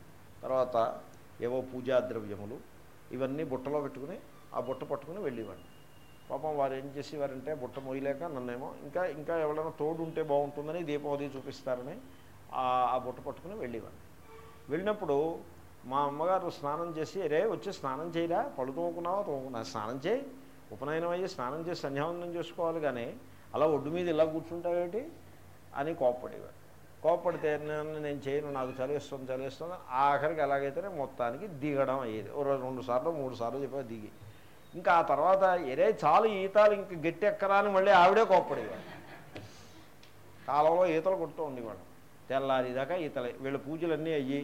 తర్వాత ఏవో పూజా ద్రవ్యములు ఇవన్నీ బుట్టలో పెట్టుకుని ఆ బుట్ట పట్టుకుని వెళ్ళేవాడిని. పాపం వారు ఏం చేసేవారంటే బుట్ట మోయలేక నన్నేమో ఇంకా ఇంకా ఎవరైనా తోడు ఉంటే బాగుంటుందని దీపం అది చూపిస్తారని ఆ ఆ బుట్ట పట్టుకుని వెళ్ళేవాడిని. వెళ్ళినప్పుడు మా అమ్మగారు స్నానం చేసి రే వచ్చి స్నానం చేయరా? పళ్ళు తోముకున్నావా? తోముకున్నా స్నానం చేయి. ఉపనయనం అయ్యి స్నానం చేసి సంధ్యావందనం చేసుకోవాలి కానీ అలా ఒడ్డు మీద ఇలా కూర్చుంటావేటి అని కోప్పడేవాడు. కోప్పడితే నేను చేయను నాకు చలిస్తుంది చలిస్తుంది ఆఖరికి ఎలాగైతేనే మొత్తానికి దిగడం అయ్యేది. రోజు రెండు సార్లు మూడు సార్లు చెప్పా దిగి. ఇంకా ఆ తర్వాత ఎరే చాలు ఈతాలు ఇంక గట్టి ఎక్కరా అని మళ్ళీ ఆవిడే కోప్పడేవాడు. కాలంలో ఈతలు కొడుతూ ఉండేవాడు. తెల్లారిదాకా ఈతలే. వీళ్ళ పూజలన్నీ అయ్యి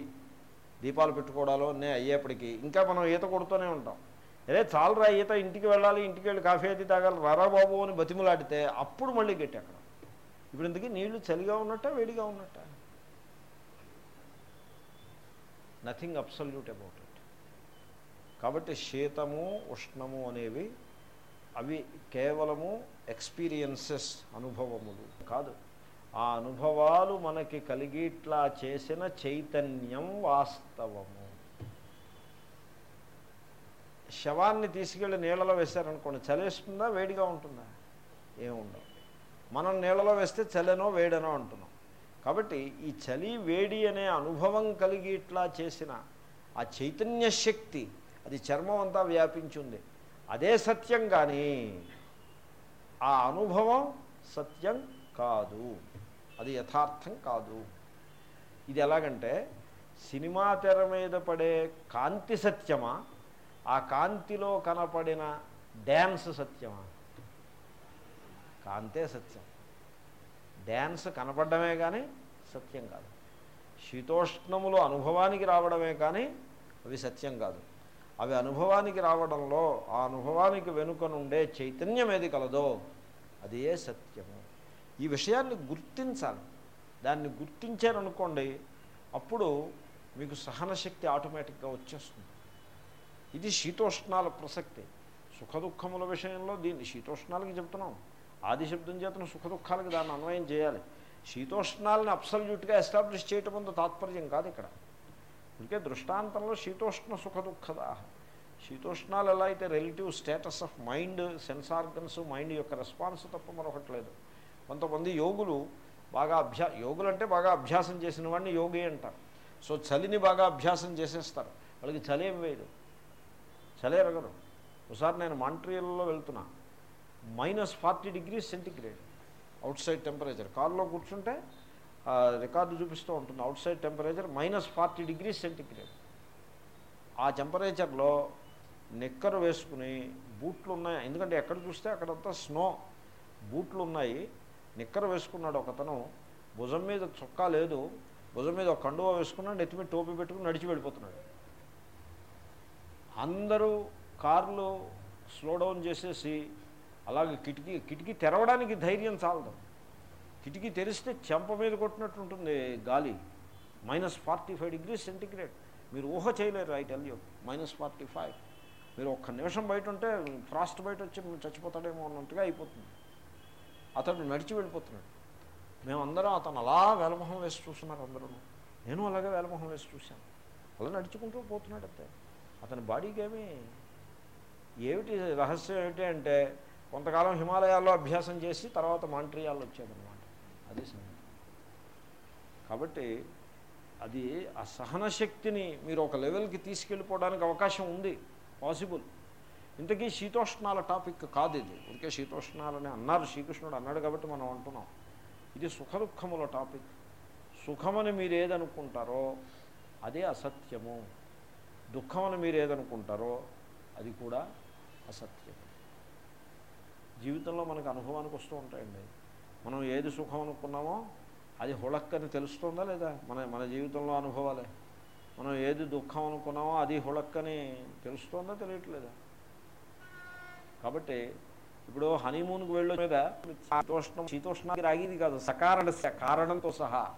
దీపాలు పెట్టుకోవడాలు అన్నీ అయ్యేప్పటికీ ఇంకా మనం ఈత కొడుతూనే ఉంటాం. అదే చాలరా ఈత ఇంటికి వెళ్ళాలి ఇంటికి వెళ్ళి కాఫీ అది తాగాలి రారా బాబు అని బతిమలాడితే అప్పుడు మళ్ళీ గట్టి అక్కడ ఇప్పుడు ఇందుకే నీళ్ళు చలిగా ఉన్నట్ట వేడిగా ఉన్నట్ట? నథింగ్ అబ్సల్యూట్ అబౌట్ ఇట్ కాబట్టి శీతము ఉష్ణము అనేవి అవి కేవలము ఎక్స్పీరియన్సెస్ అనుభవములు కాదు. ఆ అనుభవాలు మనకి కలిగిట్లా చేసిన చైతన్యం వాస్తవము. శవాన్ని తీసుకెళ్ళి నీళ్ళలో వేశారనుకోండి చలేస్తుందా వేడిగా ఉంటుందా? ఏముండదు మనం నీళ్ళలో వేస్తే చలనో వేడనో అంటున్నాం. కాబట్టి ఈ చలి వేడి అనే అనుభవం కలిగి ఇట్లా చేసిన ఆ చైతన్య శక్తి అది చర్మం అంతా వ్యాపించింది అదే సత్యం కానీ ఆ అనుభవం సత్యం కాదు. అది యథార్థం కాదు. ఇది ఎలాగంటే సినిమా తెర మీద పడే కాంతి సత్యమా ఆ కాంతిలో కనపడిన డ్యాన్స్ సత్యమా? కాంతే సత్యం. డ్యాన్స్ కనపడమే కానీ సత్యం కాదు. శీతోష్ణములు అనుభవానికి రావడమే కానీ అవి సత్యం కాదు. అవి అనుభవానికి రావడంలో ఆ అనుభవానికి వెనుకనుండే చైతన్యం ఏది కలదో అదే సత్యము. ఈ విషయాన్ని గుర్తించాలి. దాన్ని గుర్తించారనుకోండి అప్పుడు మీకు సహనశక్తి ఆటోమేటిక్గా వచ్చేస్తుంది. ఇది శీతోష్ణాల ప్రసక్తి. సుఖ దుఃఖముల విషయంలో దీన్ని శీతోష్ణాలకి చెప్తున్నాం. ఆది శబ్దం చేతను సుఖ దుఃఖాలకి దాన్ని అన్వయం చేయాలి. శీతోష్ణాలని అబ్సల్యూట్గా ఎస్టాబ్లిష్ చేయటం ముందు తాత్పర్యం కాదు ఇక్కడ. అందుకే దృష్టాంతంలో శీతోష్ణ సుఖ దుఃఖదా శీతోష్ణాలు ఎలా అయితే relative status of mind sense organs mind యొక్క రెస్పాన్స్ తప్ప మరొకటి లేదు. కొంతమంది యోగులు బాగా అభ్యా యోగులు అంటే బాగా అభ్యాసం చేసిన వాడిని యోగి అంటారు. సో చలిని బాగా అభ్యాసం చేసేస్తారు. వాళ్ళకి చలి ఏం వేయదు. చలి ఒకసారి నేను మాంట్రియల్లో వెళ్తున్నా. Minus forty degrees centigrade. Outside temperature. కారులో కూర్చుంటే రికార్డు చూపిస్తూ ఉంటుంది. Outside temperature minus forty degrees centigrade. ఆ టెంపరేచర్లో నిక్కరు వేసుకుని బూట్లు ఉన్నాయి ఎందుకంటే ఎక్కడ చూస్తే అక్కడంతా స్నో. బూట్లు ఉన్నాయి నిక్కరు వేసుకున్నాడు ఒకతను. భుజం మీద చొక్కా లేదు. భుజం మీద ఒక కండువా వేసుకున్నాడు. నెత్తి మీద టోపీ పెట్టుకుని నడిచి వెళ్ళిపోతున్నాడు. అందరూ కార్లు స్లో డౌన్ చేసేసి అలాగే కిటికీ కిటికీ తెరవడానికి ధైర్యం చాలదు. కిటికీ తెరిస్తే చెంప మీద కొట్టినట్టు ఉంటుంది గాలి. Minus forty five degrees centigrade. మీరు ఊహ చేయలేరు I tell you. Minus forty five. మీరు ఒక్క నిమిషం బయట ఉంటే ఫ్రాస్ట్ బయట వచ్చి చచ్చిపోతాడేమో అన్నట్టుగా అయిపోతుంది. అతడు నడిచి వెళ్ళిపోతున్నాడు. మేమందరం అతను అలా వేలమొహం వేసి చూస్తున్నారు అందరూ నేను అలాగే వేలమొహం వేసి చూశాను. అలా నడుచుకుంటూ పోతున్నాడు అంతే. అతని బాడీకి ఏమి ఏమిటి రహస్యం ఏమిటి అంటే కొంతకాలం హిమాలయాల్లో అభ్యాసం చేసి తర్వాత మాంట్రియాల్లో వచ్చాడనమాట అది సంగతి. కాబట్టి అది ఆ సహనశక్తిని మీరు ఒక లెవెల్కి తీసుకెళ్ళిపోవడానికి అవకాశం ఉంది. పాసిబుల్. ఇంతకీ శీతోష్ణాల టాపిక్ కాదు ఇది. ఇంకే శీతోష్ణాలని అన్నారు శ్రీకృష్ణుడు అన్నాడు కాబట్టి మనం అంటున్నాం. ఇది సుఖదుఖముల టాపిక్. సుఖమని మీరు ఏదనుకుంటారో అదే అసత్యము. దుఃఖం అని మీరు ఏదనుకుంటారో అది కూడా అసత్యం. జీవితంలో మనకు అనుభవానికి వస్తూ ఉంటాయండి. మనం ఏది సుఖం అనుకున్నామో అది హుళక్కని తెలుస్తుందా లేదా? మన మన జీవితంలో అనుభవాలే. మనం ఏది దుఃఖం అనుకున్నామో అది హుళక్కని తెలుస్తుందా తెలియట్లేదా? కాబట్టి ఇప్పుడు హనీమూన్కి వెళ్ళే మీద శీతోష్ణం శీతోష్ణానికి రాగిది కాదు సకారణ కారణంతో సహా.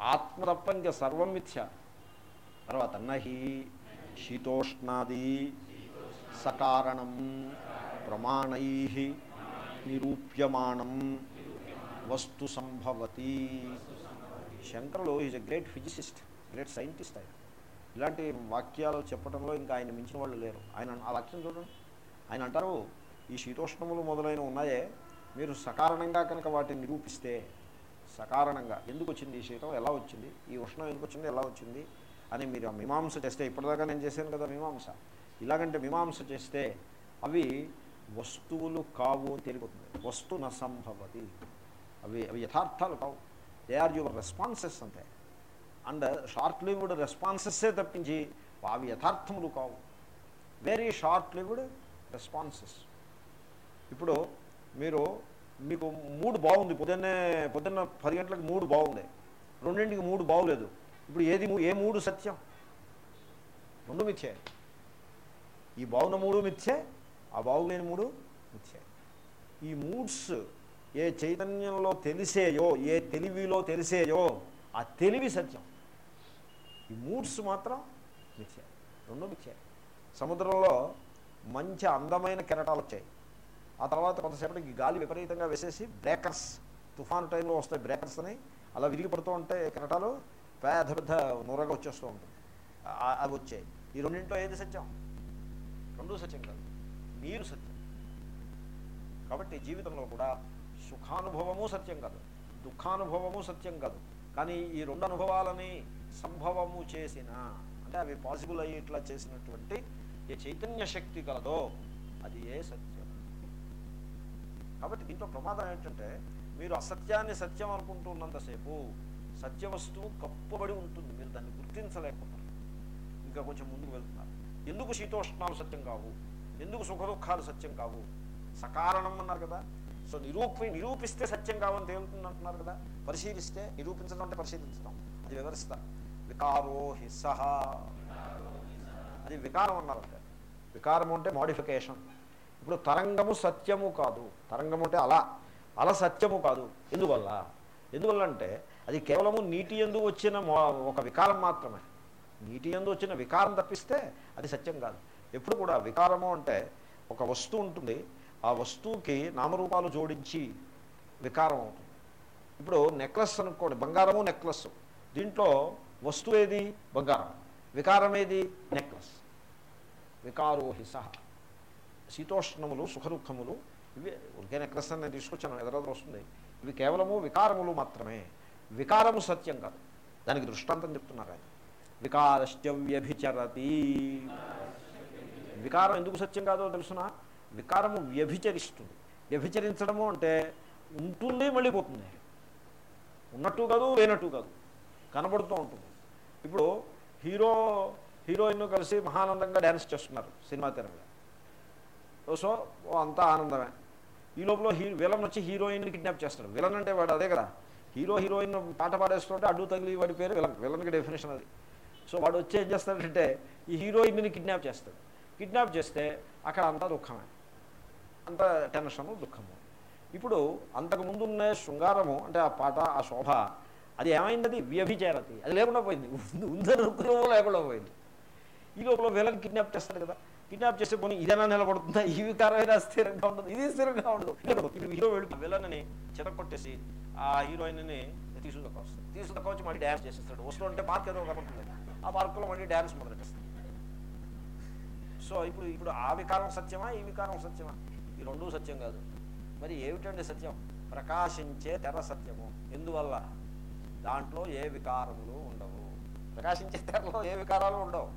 ఆత్మ తప్ప ఇంకా సర్వం మిథ్య. తర్వాత నహి శీతోష్ణాది సకారణం ప్రమాణై నిరూప్యమాణం వస్తు సంభవతి. శంకరులు is a great physicist great scientist ఆయన. ఇలాంటి వాక్యాలు చెప్పడంలో ఇంకా ఆయన మించిన వాళ్ళు లేరు. ఆయన ఆ వాక్యం చూడండి. ఆయన అంటారు ఈ శీతోష్ణములు మొదలైన ఉన్నాయే మీరు సకారణంగా కనుక వాటిని నిరూపిస్తే సకారణంగా ఎందుకు వచ్చింది ఈ శీతం? ఎలా వచ్చింది? ఈ ఉష్ణం ఎందుకు వచ్చింది? ఎలా వచ్చింది? అని మీరు ఆ మీమాంస చేస్తే ఇప్పటిదాకా నేను చేశాను కదా మీమాంస. ఇలాగంటే మీమాంస చేస్తే అవి వస్తువులు కావు అని తెలిపోతుంది. వస్తు న అవి అవి యథార్థాలు కావు. దే ఆర్ యువర్ రెస్పాన్సెస్ అంతే. అండ్ షార్ట్ లివ్డ్ రెస్పాన్సెస్సే తప్పించి అవి యథార్థములు కావు. వెరీ షార్ట్ లివ్డ్ రెస్పాన్సెస్ ఇప్పుడు మీరు మీకు మూడు బాగుంది పొద్దున్నే పొద్దున్న పది గంటలకు మూడు బాగుంది రెండింటికి మూడు బాగులేదు ఇప్పుడు ఏది ఏ మూడు సత్యం? రెండు మిథ్యే. ఈ బాగున్న మూడు మిథ్యే ఆ బాగులేని మూడు మిథ్యే. ఈ మూడ్స్ ఏ చైతన్యంలో తెలిసేయో ఏ తెలివిలో తెలిసేయో ఆ తెలివి సత్యం. ఈ మూడ్స్ మాత్రం మిథ్యే రెండు మిథ్యే. సముద్రంలో మంచి అందమైన కెరటాలు వచ్చాయి. ఆ తర్వాత కొంతసేపటికి గాలి విపరీతంగా వేసేసి బ్రేకర్స్ తుఫాను టైంలో వస్తాయి బ్రేకర్స్ అని. అలా విరిగి పడుతూ ఉంటాయి కెరటాలు పెద్ద పెద్ద నూరగా వచ్చేస్తూ ఉంటుంది అవి వచ్చాయి. ఈ రెండింటిలో ఏది సత్యం? రెండూ సత్యం కాదు. మీరు సత్యం. కాబట్టి జీవితంలో కూడా సుఖానుభవము సత్యం కాదు. దుఃఖానుభవము సత్యం కాదు. కానీ ఈ రెండు అనుభవాలని సంభవము చేసిన అంటే అవి పాసిబుల్ అయ్యి ఇట్లా చేసినటువంటి ఏ చైతన్య శక్తి కలదో అది ఏ సత్యం. కాబట్టి దీంట్లో ప్రమాదం ఏంటంటే మీరు అసత్యాన్ని సత్యం అనుకుంటున్నంతసేపు సత్య వస్తువు కప్పబడి ఉంటుంది. మీరు దాన్ని గుర్తించలేకపోతారు ఇంకా కొంచెం ముందుకు వెళ్తున్నారు. ఎందుకు శీతోష్ణాలు సత్యం కావు? ఎందుకు సుఖ దుఃఖాలు సత్యం కావు? సకారణం అన్నారు కదా. సో నిరూపి నిరూపిస్తే సత్యం కావని తేలుతుంది అంటున్నారు కదా. పరిశీలిస్తే నిరూపించడం అంటే పరిశీలించడం. అది వివరిస్తా. వికారో హిస్సహ సహ. అది వికారం అన్నారంటే. వికారం అంటే మాడిఫికేషన్ ఇప్పుడు తరంగము సత్యము కాదు. తరంగము అంటే అలా. అల సత్యము కాదు. ఎందువల్ల? ఎందువల్ల అంటే అది కేవలము నీటి ఎందు వచ్చిన ఒక వికారం మాత్రమే. నీటి ఎందు వచ్చిన వికారం తప్పిస్తే అది సత్యం కాదు. ఎప్పుడు కూడా వికారము అంటే ఒక వస్తువు ఉంటుంది. ఆ వస్తువుకి నామరూపాలు జోడించి వికారం అవుతుంది. ఇప్పుడు నెక్లెస్ అనుకోండి బంగారము నెక్లెస్. దీంట్లో వస్తువు ఏది? బంగారం. వికారం ఏది? నెక్లెస్. వికారోహి సహ. శీతోష్ణములు సుఖదుఖములు ఇవి ఒకే నెక్లెస్ అని నేను తీసుకొచ్చాను ఎదురు వస్తుంది. ఇవి కేవలము వికారములు మాత్రమే. వికారము సత్యం కాదు. దానికి దృష్టాంతం చెప్తున్నారు ఆయన. వికారశ్చ వ్యభిచరతి వికారం ఎందుకు సత్యం కాదో తెలుసునా? వికారము వ్యభిచరిస్తుంది. వ్యభిచరించడము అంటే ఉంటుంది మళ్ళీ పోతుంది. ఉన్నట్టు కాదు లేనట్టు కాదు. కనబడుతూ ఉంటుంది. ఇప్పుడు హీరో హీరోయిన్ కలిసి మహానందంగా డ్యాన్స్ చేస్తున్నారు సినిమా తెర మీద. సో ఓ అంతా ఆనందమే. ఈ లోపల హీ విలన్ వచ్చి హీరోయిన్ కిడ్నాప్ చేస్తాడు. విలన్ అంటే వాడు అదే కదా. హీరో హీరోయిన్ పాట పాడేస్తుంటే అడ్డు తగిలి వాడి పేరు విలన్ విలన్కి డెఫినేషన్ అది. సో వాడు వచ్చి ఏం చేస్తాడంటే ఈ హీరోయిన్ని కిడ్నాప్ చేస్తాడు. కిడ్నాప్ చేస్తే అక్కడ అంతా దుఃఖమే. అంత టెన్షను దుఃఖము. ఇప్పుడు అంతకు ముందు ఉన్న శృంగారము అంటే ఆ పాట ఆ శోభ అది ఏమైంది వ్యభిచారతి. అది లేకుండా పోయింది. ఉందని లేకుండా పోయింది. ఈ లోపల విలన్ కిడ్నాప్ చేస్తాడు కదా. కిడ్నాప్ చేసే పోనీ ఇదేనా నిలబడుతుందా? ఈ వికారమైనా స్థిరంగా ఉండదు. ఇది స్థిరంగా ఉండదు. హీరో వెళ్ళి విలన్ని చితకొట్టేసి ఆ హీరోయిన్ని తీసుకుని వస్తాడు తీసుకుని వచ్చి మళ్ళీ డ్యాన్స్ చేసేస్తాడు. వస్తుంటే పార్క్ ఏదో కనపడుతుంది ఆ పార్కులో మళ్ళీ డ్యాన్స్ మొదలెట్టేస్తాడు. సో ఇప్పుడు ఇప్పుడు ఆ వికారం సత్యమా? ఈ వికారం సత్యమా? ఈ రెండూ సత్యం కాదు. మరి ఏమిటండి సత్యం? ప్రకాశించే తెర సత్యము. ఎందువల్ల? దాంట్లో ఏ వికారములు ఉండవు. ప్రకాశించే తెరలో ఏ వికారాలు ఉండవు.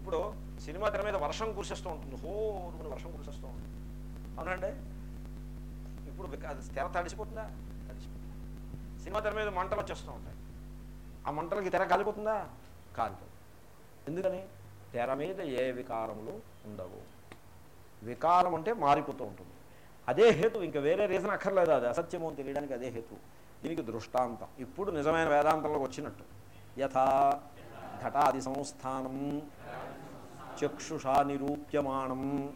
ఇప్పుడు సినిమా తెర మీద వర్షం కురిసేస్తూ ఉంటుంది. హోరుమని వర్షం కురిసేస్తూ ఉంటుంది. అవునండి? ఇప్పుడు విక- అది తెర తడిసిపోతుందా? తడిసిపోతుంది? సినిమా తెర మీద మంటలు వచ్చేస్తూ ఉంటాయి. ఆ మంటలకి తెర కాలిపోతుందా కాలిపోతుంది ఎందుకని? తెర మీద ఏ వికారములు ఉండవు. వికారం అంటే మారిపోతూ ఉంటుంది. అదే హేతు ఇంకా వేరే రీజన్ అక్కర్లేదు. అది అసత్యము అని తెలియడానికి అదే హేతు. దీనికి దృష్టాంతం. ఇప్పుడు నిజమైన వేదాంతంలోకి వచ్చినట్టు. యథా ఘటాది సంస్థానం చక్షుషా నిరూప్యమాణం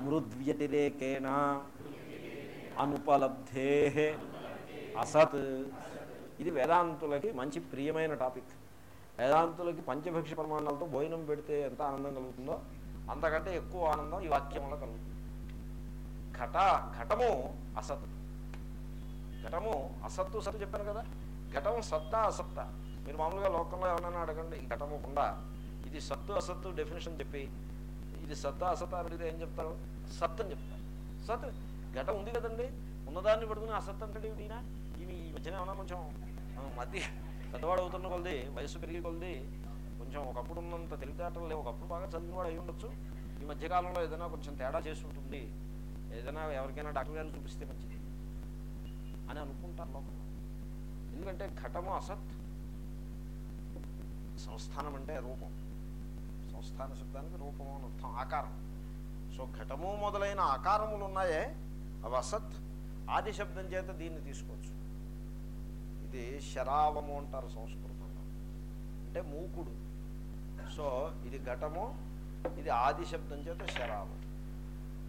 మృద్వ్యతిరేకేణ అనుపలబ్ధే అసత్. ఇది వేదాంతులకి మంచి ప్రియమైన టాపిక్. వేదాంతులకి పంచభక్ష ప్రమాణాలతో భోజనం పెడితే ఎంత ఆనందం కలుగుతుందో అంతకంటే ఎక్కువ ఆనందం ఈ వాక్యంలో కలుగుతుంది. ఘట ఘటము అసత్. ఘటము అసత్తు సత్తు చెప్పాను కదా? ఘటం సత్తా అసత్తా. మీరు మామూలుగా లోకంలో ఎవరైనా అడగండి ఘటము కుండా. ఇది సత్తు అసత్తు డెఫినేషన్ చెప్పి ఇది సత్తా అసత్తా అడిగితే ఏం చెప్తారు? సత్ అని చెప్తారు. సత్ ఘటం ఉంది కదండి. ఉన్నదాన్ని పడుకుని అసత్ అంటే ఈయన? ఇవి ఈ మధ్యన ఏమన్నా కొంచెం మధ్య పెద్దవాడు అవుతున్న కొలది వయసు పెరిగి కొలది కొంచెం ఒకప్పుడు ఉన్నంత తెలివితేటలు లేవు. ఒకప్పుడు బాగా చదివినవాడు అయి ఉండొచ్చు. ఈ మధ్యకాలంలో ఏదైనా కొంచెం తేడా చేసి ఉంటుంది. ఏదైనా ఎవరికైనా డాక్టర్ గారిని చూపిస్తే మంచిది అని అనుకుంటారు లోపల. ఎందుకంటే ఘటము అసత్ సంస్థానం అంటే రూపం. సంస్థాన శబ్దానికి రూపము అని అర్థం ఆకారం. సో ఘటము మొదలైన ఆకారములు ఉన్నాయే అవి అసత్. ఆది శబ్దం చేత దీన్ని తీసుకోవచ్చు. ఇది శరావము అంటారు సంస్కృతంలో. అంటే మూకుడు. సో ఇది ఘటము ఇది ఆది శబ్దం చేత శరావం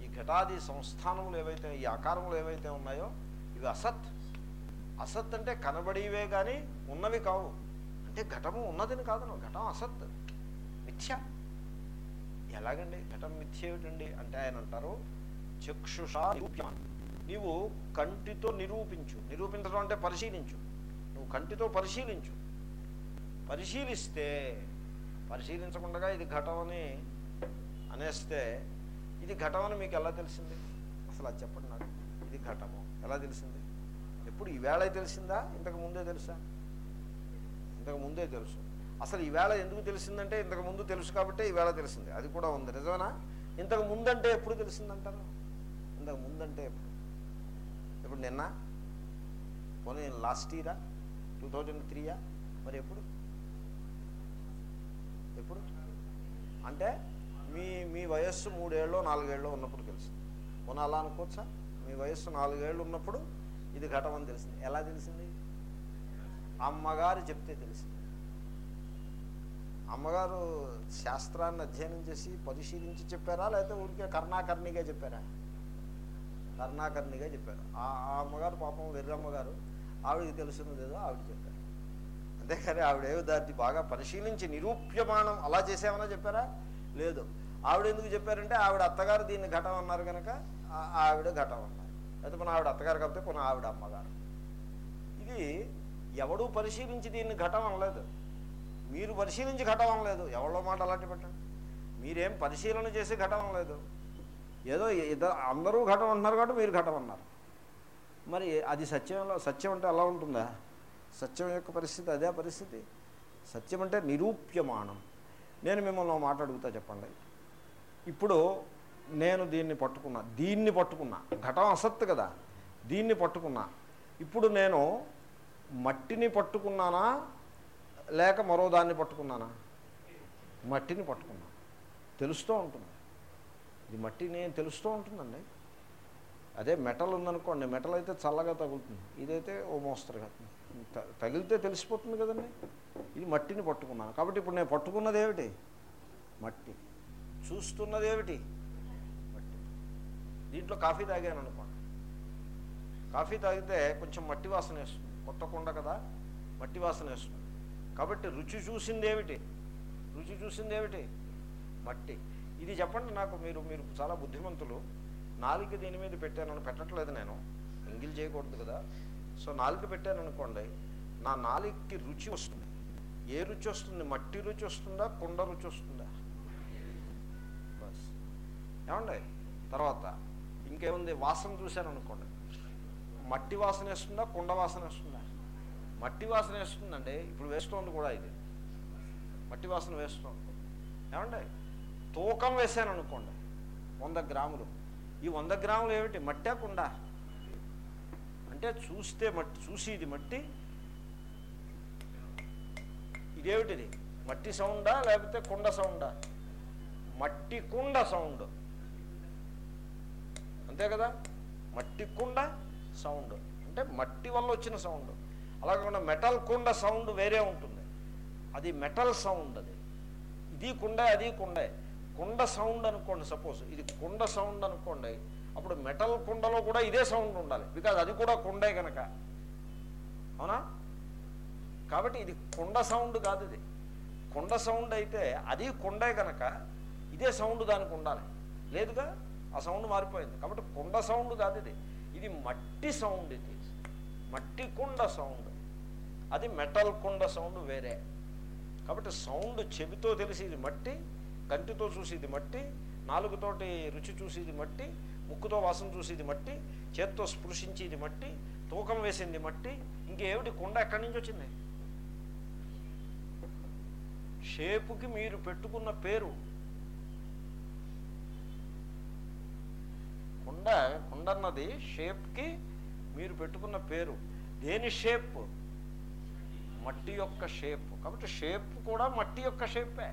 ఈ ఘటాది సంస్థానములు ఏవైతే ఈ ఆకారములు ఏవైతే ఉన్నాయో ఇవి అసత్. అసత్ అంటే కనబడివే కానీ ఉన్నవి కావు. అంటే ఘటము ఉన్నదని కాదు ఘటం అసత్. మిథ్య. ఎలాగండి? ఘటం మిథ్య ఏమిటండి? అంటే ఆయన అంటారు చక్షుషా నిరూప్యమానం. నీవు కంటితో నిరూపించు. నిరూపించడం అంటే పరిశీలించు. నువ్వు కంటితో పరిశీలించు. పరిశీలిస్తే పరిశీలించకుండా ఇది ఘటమని అనేస్తే ఇది ఘటమని మీకు ఎలా తెలిసింది? అసలు అది చెప్పండి నాకు. ఇది ఘటము? ఎలా తెలిసింది? ఎప్పుడు ఈవేళ తెలిసిందా? ఇంతకు ముందే తెలుసా? ఇంతకు ముందే తెలుసు. అసలు ఈవేళ ఎందుకు తెలిసిందంటే ఇంతకు ముందు తెలుసు కాబట్టి ఈవేళ తెలిసింది. అది కూడా ఉంది. నిజమేనా? ఇంతకు ముందంటే ఎప్పుడు తెలిసిందంటారు? ఇంతకు ముందంటే ఎప్పుడు? ఇప్పుడు నిన్న? పోనీ లాస్ట్ ఇయరా? టూ థౌజండ్ త్రీయా? మరి ఎప్పుడు? ఎప్పుడు? అంటే మీ మీ వయస్సు మూడేళ్ళు నాలుగేళ్ళు ఉన్నప్పుడు తెలిసింది. పోనీ అలా అనుకోవచ్చా? మీ వయస్సు నాలుగేళ్ళు ఉన్నప్పుడు ఇది ఘటం అని తెలిసింది. ఎలా తెలిసింది? అమ్మగారు చెప్తే తెలిసింది. అమ్మగారు శాస్త్రాన్ని అధ్యయనం చేసి పరిశీలించి చెప్పారా? లేకపోతే ఊరికే కర్ణాకర్ణిగా చెప్పారా? కర్ణాకర్ణిగా చెప్పారు. ఆ ఆ అమ్మగారు పాపం వెర్రమ్మగారు ఆవిడకి తెలుసున్నది లేదో ఆవిడ చెప్పారు. అంతేకాని ఆవిడేవి దాన్ని బాగా పరిశీలించి నిరూప్యమానం అలా చేసామన్నా చెప్పారా? లేదు. ఆవిడ ఎందుకు చెప్పారంటే ఆవిడ అత్తగారు దీన్ని ఘటం అన్నారు కనుక ఆ- ఆవిడ ఘటం అన్నారు. అయితే మన ఆవిడ అత్తగారు కాకపోతే కొన్ని ఆవిడ అమ్మగారు. ఇది ఎవడూ పరిశీలించి దీన్ని ఘటం అనలేదు. మీరు పరిశీలించి ఘటం లేదు. ఎవరో మాట అలాంటి పెట్టండి. మీరేం పరిశీలన చేసి ఘటం లేదు. ఏదో ఇద్దరు అందరూ ఘటం అంటున్నారు కాబట్టి మీరు ఘటం అన్నారు. మరి అది సత్యంలో సత్యం అంటే అలా ఉంటుందా? సత్యం యొక్క పరిస్థితి అదే పరిస్థితి? సత్యం అంటే నిరూప్యమానం. నేను మిమ్మల్ని మాట అడుగుతా చెప్పండి. ఇప్పుడు నేను దీన్ని పట్టుకున్నా దీన్ని పట్టుకున్నా ఘటం అసత్తు కదా. దీన్ని పట్టుకున్నా. ఇప్పుడు నేను మట్టిని పట్టుకున్నానా? లేక మరో దాన్ని పట్టుకున్నానా? మట్టిని పట్టుకున్నా తెలుస్తూ ఉంటుంది. ఇది మట్టి నేను తెలుస్తూ ఉంటుందండి. అదే మెటల్ ఉందనుకోండి మెటల్ అయితే చల్లగా తగులుతుంది. ఇదైతే ఓ మోస్తరుగా కదా తగిలితే తెలిసిపోతుంది కదండి. ఇది మట్టిని పట్టుకున్నాను. కాబట్టి ఇప్పుడు నేను పట్టుకున్నది ఏమిటి? మట్టి. చూస్తున్నది ఏమిటి? మట్టి. దీంట్లో కాఫీ తాగాను అనుకోండి. కాఫీ తాగితే కొంచెం మట్టి వాసన వేస్తుంది. కొత్త కుండ కదా మట్టి వాసన వేస్తుంది. కాబట్టి రుచి చూసిందేమిటి? రుచి చూసిందేమిటి? మట్టి. ఇది చెప్పండి నాకు మీరు మీరు చాలా బుద్ధిమంతులు. నాలుగు దీని మీద పెట్టానని పెట్టట్లేదు నేను. ఎంగిల్ చేయకూడదు కదా. సో నాలుగు పెట్టాను అనుకోండి నా నాలుగుకి రుచి వస్తుంది. ఏ రుచి వస్తుంది? మట్టి రుచి వస్తుందా? కుండ రుచి వస్తుందా? బస్. ఏమండి? తర్వాత ఇంకేముంది? వాసన చూశాను అనుకోండి మట్టి వాసన వేస్తుందా? కుండ వాసన వేస్తుందా? మట్టి వాసన వేస్తుందండి. ఇప్పుడు వేస్తోంది కూడా ఇది. మట్టి వాసన వేస్తోంది. ఏమండి? తూకం వేసాను అనుకోండి వంద గ్రాములు. ఈ వంద గ్రాములు ఏమిటి? మట్టే కుండా. అంటే చూస్తే మట్టి చూసి ఇది మట్టి. ఇదేమిటిది? మట్టి సౌండా లేకపోతే కుండ సౌండా? మట్టి కుండ సౌండ్. అంతే కదా? మట్టి కుండ సౌండ్. అంటే మట్టి వల్ల వచ్చిన సౌండ్. అలా కాకుండా మెటల్ కుండ సౌండ్ వేరే ఉంటుంది. అది మెటల్ సౌండ్ అది. ఇది కుండే అది కుండే. కుండ సౌండ్ అనుకోండి సపోజ్ ఇది కుండ సౌండ్ అనుకోండి అప్పుడు మెటల్ కుండలో కూడా ఇదే సౌండ్ ఉండాలి. బికాజ్ అది కూడా కుండే కనుక అవునా? కాబట్టి ఇది కుండ సౌండ్ కాదు ఇది. కుండ సౌండ్ అయితే అది కుండే కనుక ఇదే సౌండ్ దానికి ఉండాలి. లేదుగా? ఆ సౌండ్ మారిపోయింది. కాబట్టి కుండ సౌండ్ కాదు ఇది. ఇది మట్టి సౌండ్ ఇది. మట్టి కుండ సౌండ్. అది మెటల్ కుండ సౌండ్ వేరే. కాబట్టి సౌండ్ చెవితో తెలిసేది మట్టి కంటితో చూసేది మట్టి నాలుగుతోటి రుచి చూసేది మట్టి ముక్కుతో వాసన చూసేది మట్టి చేత్తో స్పృశించేది మట్టి తూకం వేసింది మట్టి ఇంకేమిటి కుండ ఎక్కడి నుంచి వచ్చింది? షేపుకి మీరు పెట్టుకున్న పేరు. కుండ కుండ అన్నది షేప్కి మీరు పెట్టుకున్న పేరు. దేని షేప్ మట్టి యొక్క షేప్ కాబట్టి షేప్ కూడా మట్టి యొక్క షేపే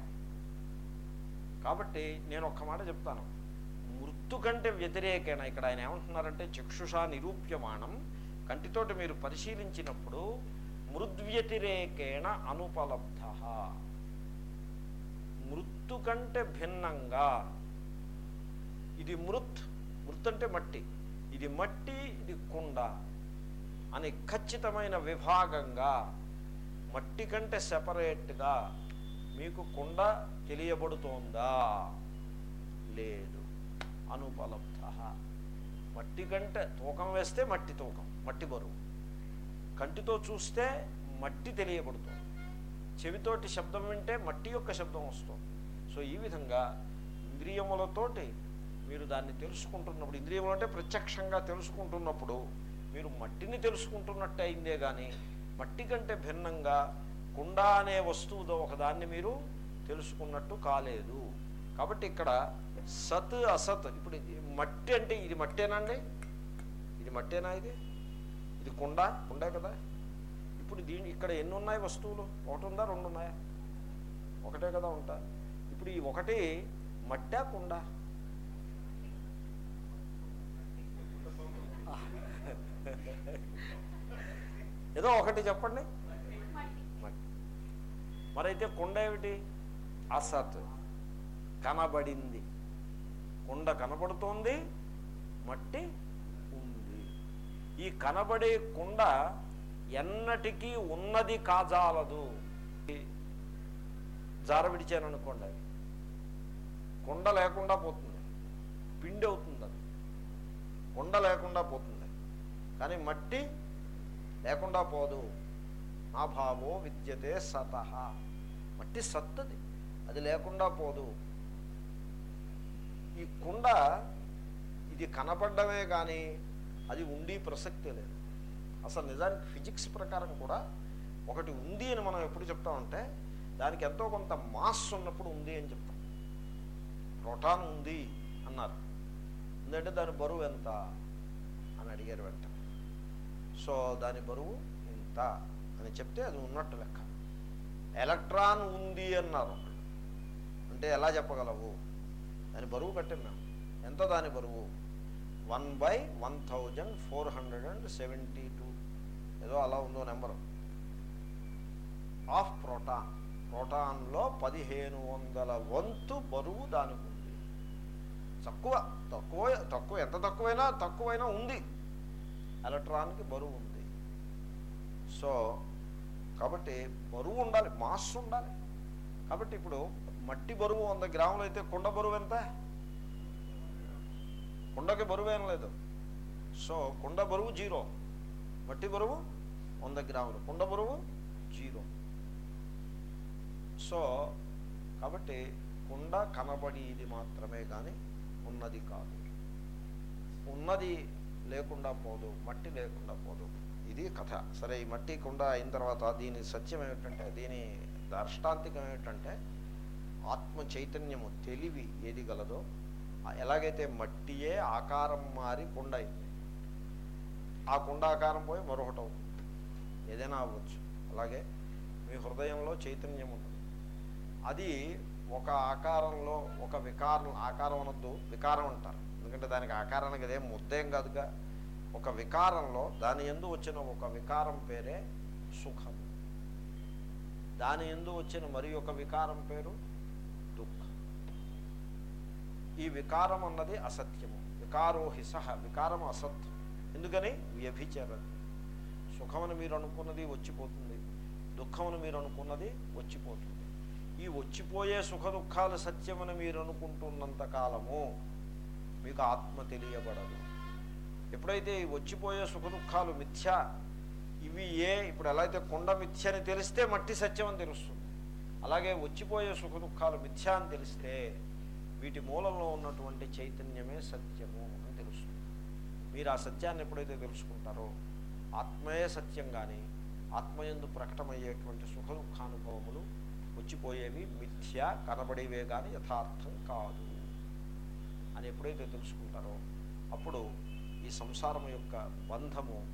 కాబట్టి నేను ఒక్క మాట చెప్తాను. మృత్తు కంటే వ్యతిరేకేణ ఇక్కడ ఆయన ఏమంటున్నారంటే చక్షుషా నిరూప్యమానం. కంటితోటి మీరు పరిశీలించినప్పుడు మృద్వ్యతిరేకేణ అనుపలబ్ధ. మృత్తు కంటే భిన్నంగా. ఇది మృత్ మృత్ అంటే మట్టి. ఇది మట్టి ఇది కుండ అని ఖచ్చితమైన విభాగంగా మట్టి కంటే సెపరేట్గా మీకు కుండ తెలియబడుతోందా? లేదు. అనుపలబ్ధ. మట్టి కంటే తూకం వేస్తే మట్టి తూకం మట్టి బరువు. కంటితో చూస్తే మట్టి తెలియబడుతుంది. చెవితోటి శబ్దం వింటే మట్టి యొక్క శబ్దం వస్తుంది. సో ఈ విధంగా ఇంద్రియములతోటి మీరు దాన్ని తెలుసుకుంటున్నప్పుడు ఇంద్రియములు అంటే ప్రత్యక్షంగా తెలుసుకుంటున్నప్పుడు మీరు మట్టిని తెలుసుకుంటున్నట్టు అయిందే కానీ మట్టి కంటే భిన్నంగా కుండ అనే వస్తువుతో ఒకదాన్ని మీరు తెలుసుకున్నట్టు కాలేదు. కాబట్టి ఇక్కడ సత్ అసత్ ఇప్పుడు మట్టి అంటే ఇది మట్టేనండి ఇది మట్టేనా ఇది? ఇది కుండ కుండే కదా? ఇప్పుడు దీని ఇక్కడ ఎన్ని ఉన్నాయి వస్తువులు? ఒకటి ఉందా రెండు ఉన్నాయా ఒకటే కదా ఉంటా. ఇప్పుడు ఈ ఒకటి మట్టా కుండా? ఏదో ఒకటి చెప్పండి. మరైతే కుండ ఏమిటి? అసత్. కనబడింది. కుండ కనబడుతోంది మట్టి ఉంది. ఈ కనబడే కుండ ఎన్నటికీ ఉన్నది కాజాలదు జార విడిచాను అనుకోండి. కుండ లేకుండా పోతుంది. పిండి అవుతుంది. అది కుండ లేకుండా పోతుంది. కానీ మట్టి లేకుండా పోదు. నా భావో విద్యతే సత. మట్టి సత్తది. అది లేకుండా పోదు. ఈ కుండ ఇది కనపడమే కానీ అది ఉండి ప్రసక్తే లేదు. అసలు నిజానికి ఫిజిక్స్ ప్రకారం కూడా ఒకటి ఉంది అని మనం ఎప్పుడు చెప్తామంటే దానికి ఎంతో కొంత మాస్ ఉన్నప్పుడు ఉంది అని చెప్తాం. ప్రోటాన్ ఉంది అన్నారు. ఎందుకంటే దాని బరువు ఎంత? అని అడిగారు వెంటనే సో దాని బరువు ఇంత అని చెప్తే అది ఉన్నట్టు లెక్క. ఎలక్ట్రాన్ ఉంది అన్నారు. అంటే ఎలా చెప్పగలవు? దాని బరువు కట్టాం మేము. ఎంత దాని బరువు? One by one thousand four hundred and seventy two. ఏదో అలా ఉందో నెంబరు. Of proton. ప్రోటాన్లో పదిహేను వందల వంతు బరువు దానికి ఉంది. తక్కువ తక్కువ తక్కువ ఎంత తక్కువైనా తక్కువైనా ఉంది. ఎలక్ట్రాన్కి బరువు ఉంది. సో కాబట్టి బరువు ఉండాలి మాస్ ఉండాలి. కాబట్టి ఇప్పుడు మట్టి బరువు వంద గ్రాములు అయితే కుండ బరువు ఎంత? కుండకి బరువు ఏం లేదు. సో కుండ బరువు జీరో. మట్టి బరువు వంద గ్రాములు. కుండ బరువు జీరో. సో కాబట్టి కుండ కనబడేది మాత్రమే కానీ ఉన్నది కాదు. ఉన్నది లేకుండా పోదు మట్టి లేకుండా పోదు. ఇది కథ. సరే ఈ మట్టి కుండ అయిన తర్వాత దీని సత్యం ఏమిటంటే దీని దర్ష్టాంతికం ఏమిటంటే ఆత్మ చైతన్యము తెలివి ఏది గలదో ఎలాగైతే మట్టియే ఆకారం మారి కుండ అయింది ఆ కుండ ఆకారం పోయి మరొకటి అవుతుంది. ఏదైనా అవ్వచ్చు. అలాగే మీ హృదయంలో చైతన్యం ఉంటుంది అది ఒక ఆకారంలో ఒక వికారం ఆకారం అనొద్దు వికారం అంటారు. ఎందుకంటే దానికి ఆకారానికి అదేం ముద్దేం కాదుగా. ఒక వికారంలో దాని ఎందు వచ్చిన ఒక వికారం పేరే సుఖం. దాని ఎందు వచ్చిన మరి ఒక వికారం పేరు దుఃఖం. ఈ వికారం అన్నది అసత్యము. వికారోహి సహ వికారం అసత్యం. ఎందుకని? వ్యభిచరది సుఖమని మీరు అనుకున్నది వచ్చిపోతుంది. దుఃఖమని మీరు అనుకున్నది వచ్చిపోతుంది. ఈ వచ్చిపోయే సుఖ దుఃఖాలు సత్యమని మీరు అనుకుంటున్నంత కాలము మీకు ఆత్మ తెలియబడదు. ఎప్పుడైతే ఈ వచ్చిపోయే సుఖ దుఃఖాలు మిథ్య ఇవి ఏ ఇప్పుడు ఎలా అయితే కొండ మిథ్య అని తెలిస్తే మట్టి సత్యం అని తెలుస్తుంది. అలాగే వచ్చిపోయే సుఖ దుఃఖాలు మిథ్య అని తెలిస్తే వీటి మూలంలో ఉన్నటువంటి చైతన్యమే సత్యము అని తెలుస్తుంది. మీరు ఆ సత్యాన్ని ఎప్పుడైతే తెలుసుకుంటారో ఆత్మయే సత్యం కానీ ఆత్మయందు ప్రకటమయ్యేటువంటి సుఖ దుఃఖానుభవములు వచ్చిపోయేవి మిథ్య కనబడేవే కానీ యథార్థం కాదు. అని ఎప్పుడైతే తెలుసుకుంటారో అప్పుడు ఈ సంసారం యొక్క బంధము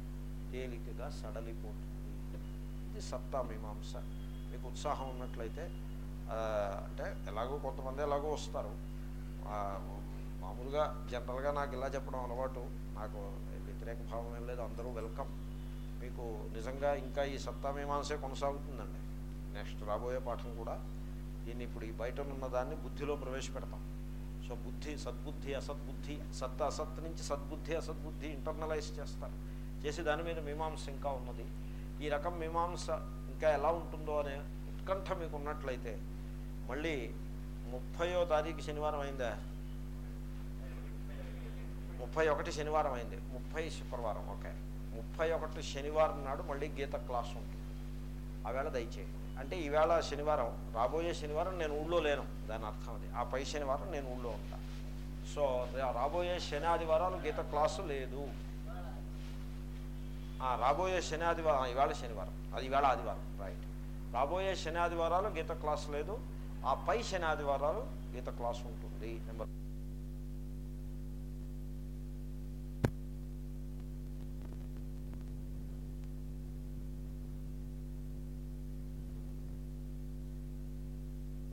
తేలికగా సడలిపోతుంది. ఇది సత్తా మీమాంస. మీకు ఉత్సాహం ఉన్నట్లయితే అంటే ఎలాగో కొంతమంది ఎలాగో వస్తారు. మామూలుగా జనరల్గా నాకు ఇలా చెప్పడం అలవాటు. నాకు వ్యతిరేక భావం ఏం లేదు. అందరూ వెల్కమ్. మీకు నిజంగా ఇంకా ఈ సత్తా మీమాంసే కొనసాగుతుందండి. నెక్స్ట్ రాబోయే పాఠం కూడా దీన్ని ఇప్పుడు ఈ బయట ఉన్నదాన్ని బుద్ధిలో ప్రవేశపెడతాం. సో బుద్ధి సద్బుద్ధి అసద్బుద్ధి సత్ అసత్ నుంచి సద్బుద్ధి అసద్బుద్ధి ఇంటర్నలైజ్ చేస్తారు. చేసి దాని మీద మీమాంస ఇంకా ఉన్నది. ఈ రకం మీమాంస ఇంకా ఎలా ఉంటుందో అనే ఉత్కంఠ మీకు ఉన్నట్లయితే మళ్ళీ ముప్పయో తారీఖు శనివారం అయిందా? ముప్పై ముప్పై ఒకటి శనివారం అయింది. ముప్పై శుక్రవారం ఓకే. ముప్పై ఒకటి శనివారం నాడు మళ్ళీ గీత క్లాస్ ఉంటుంది. ఆవేళ దయచేయండి. అంటే ఈవేళ శనివారం రాబోయే శనివారం నేను ఊళ్ళో లేను దాని అర్థం అది. ఆ పై శనివారం నేను ఊళ్ళో ఉంటా. సో రాబోయే శని ఆదివారాలు గీత క్లాసు లేదు. రాబోయే శని ఆదివారం ఈవేళ శనివారం. అది ఈవేళ ఆదివారం రైట్ రాబోయే శని ఆదివారాలు గీత క్లాస్ లేదు ఆ పై శని ఆదివారాలు గీత క్లాస్ ఉంటుంది నెంబర్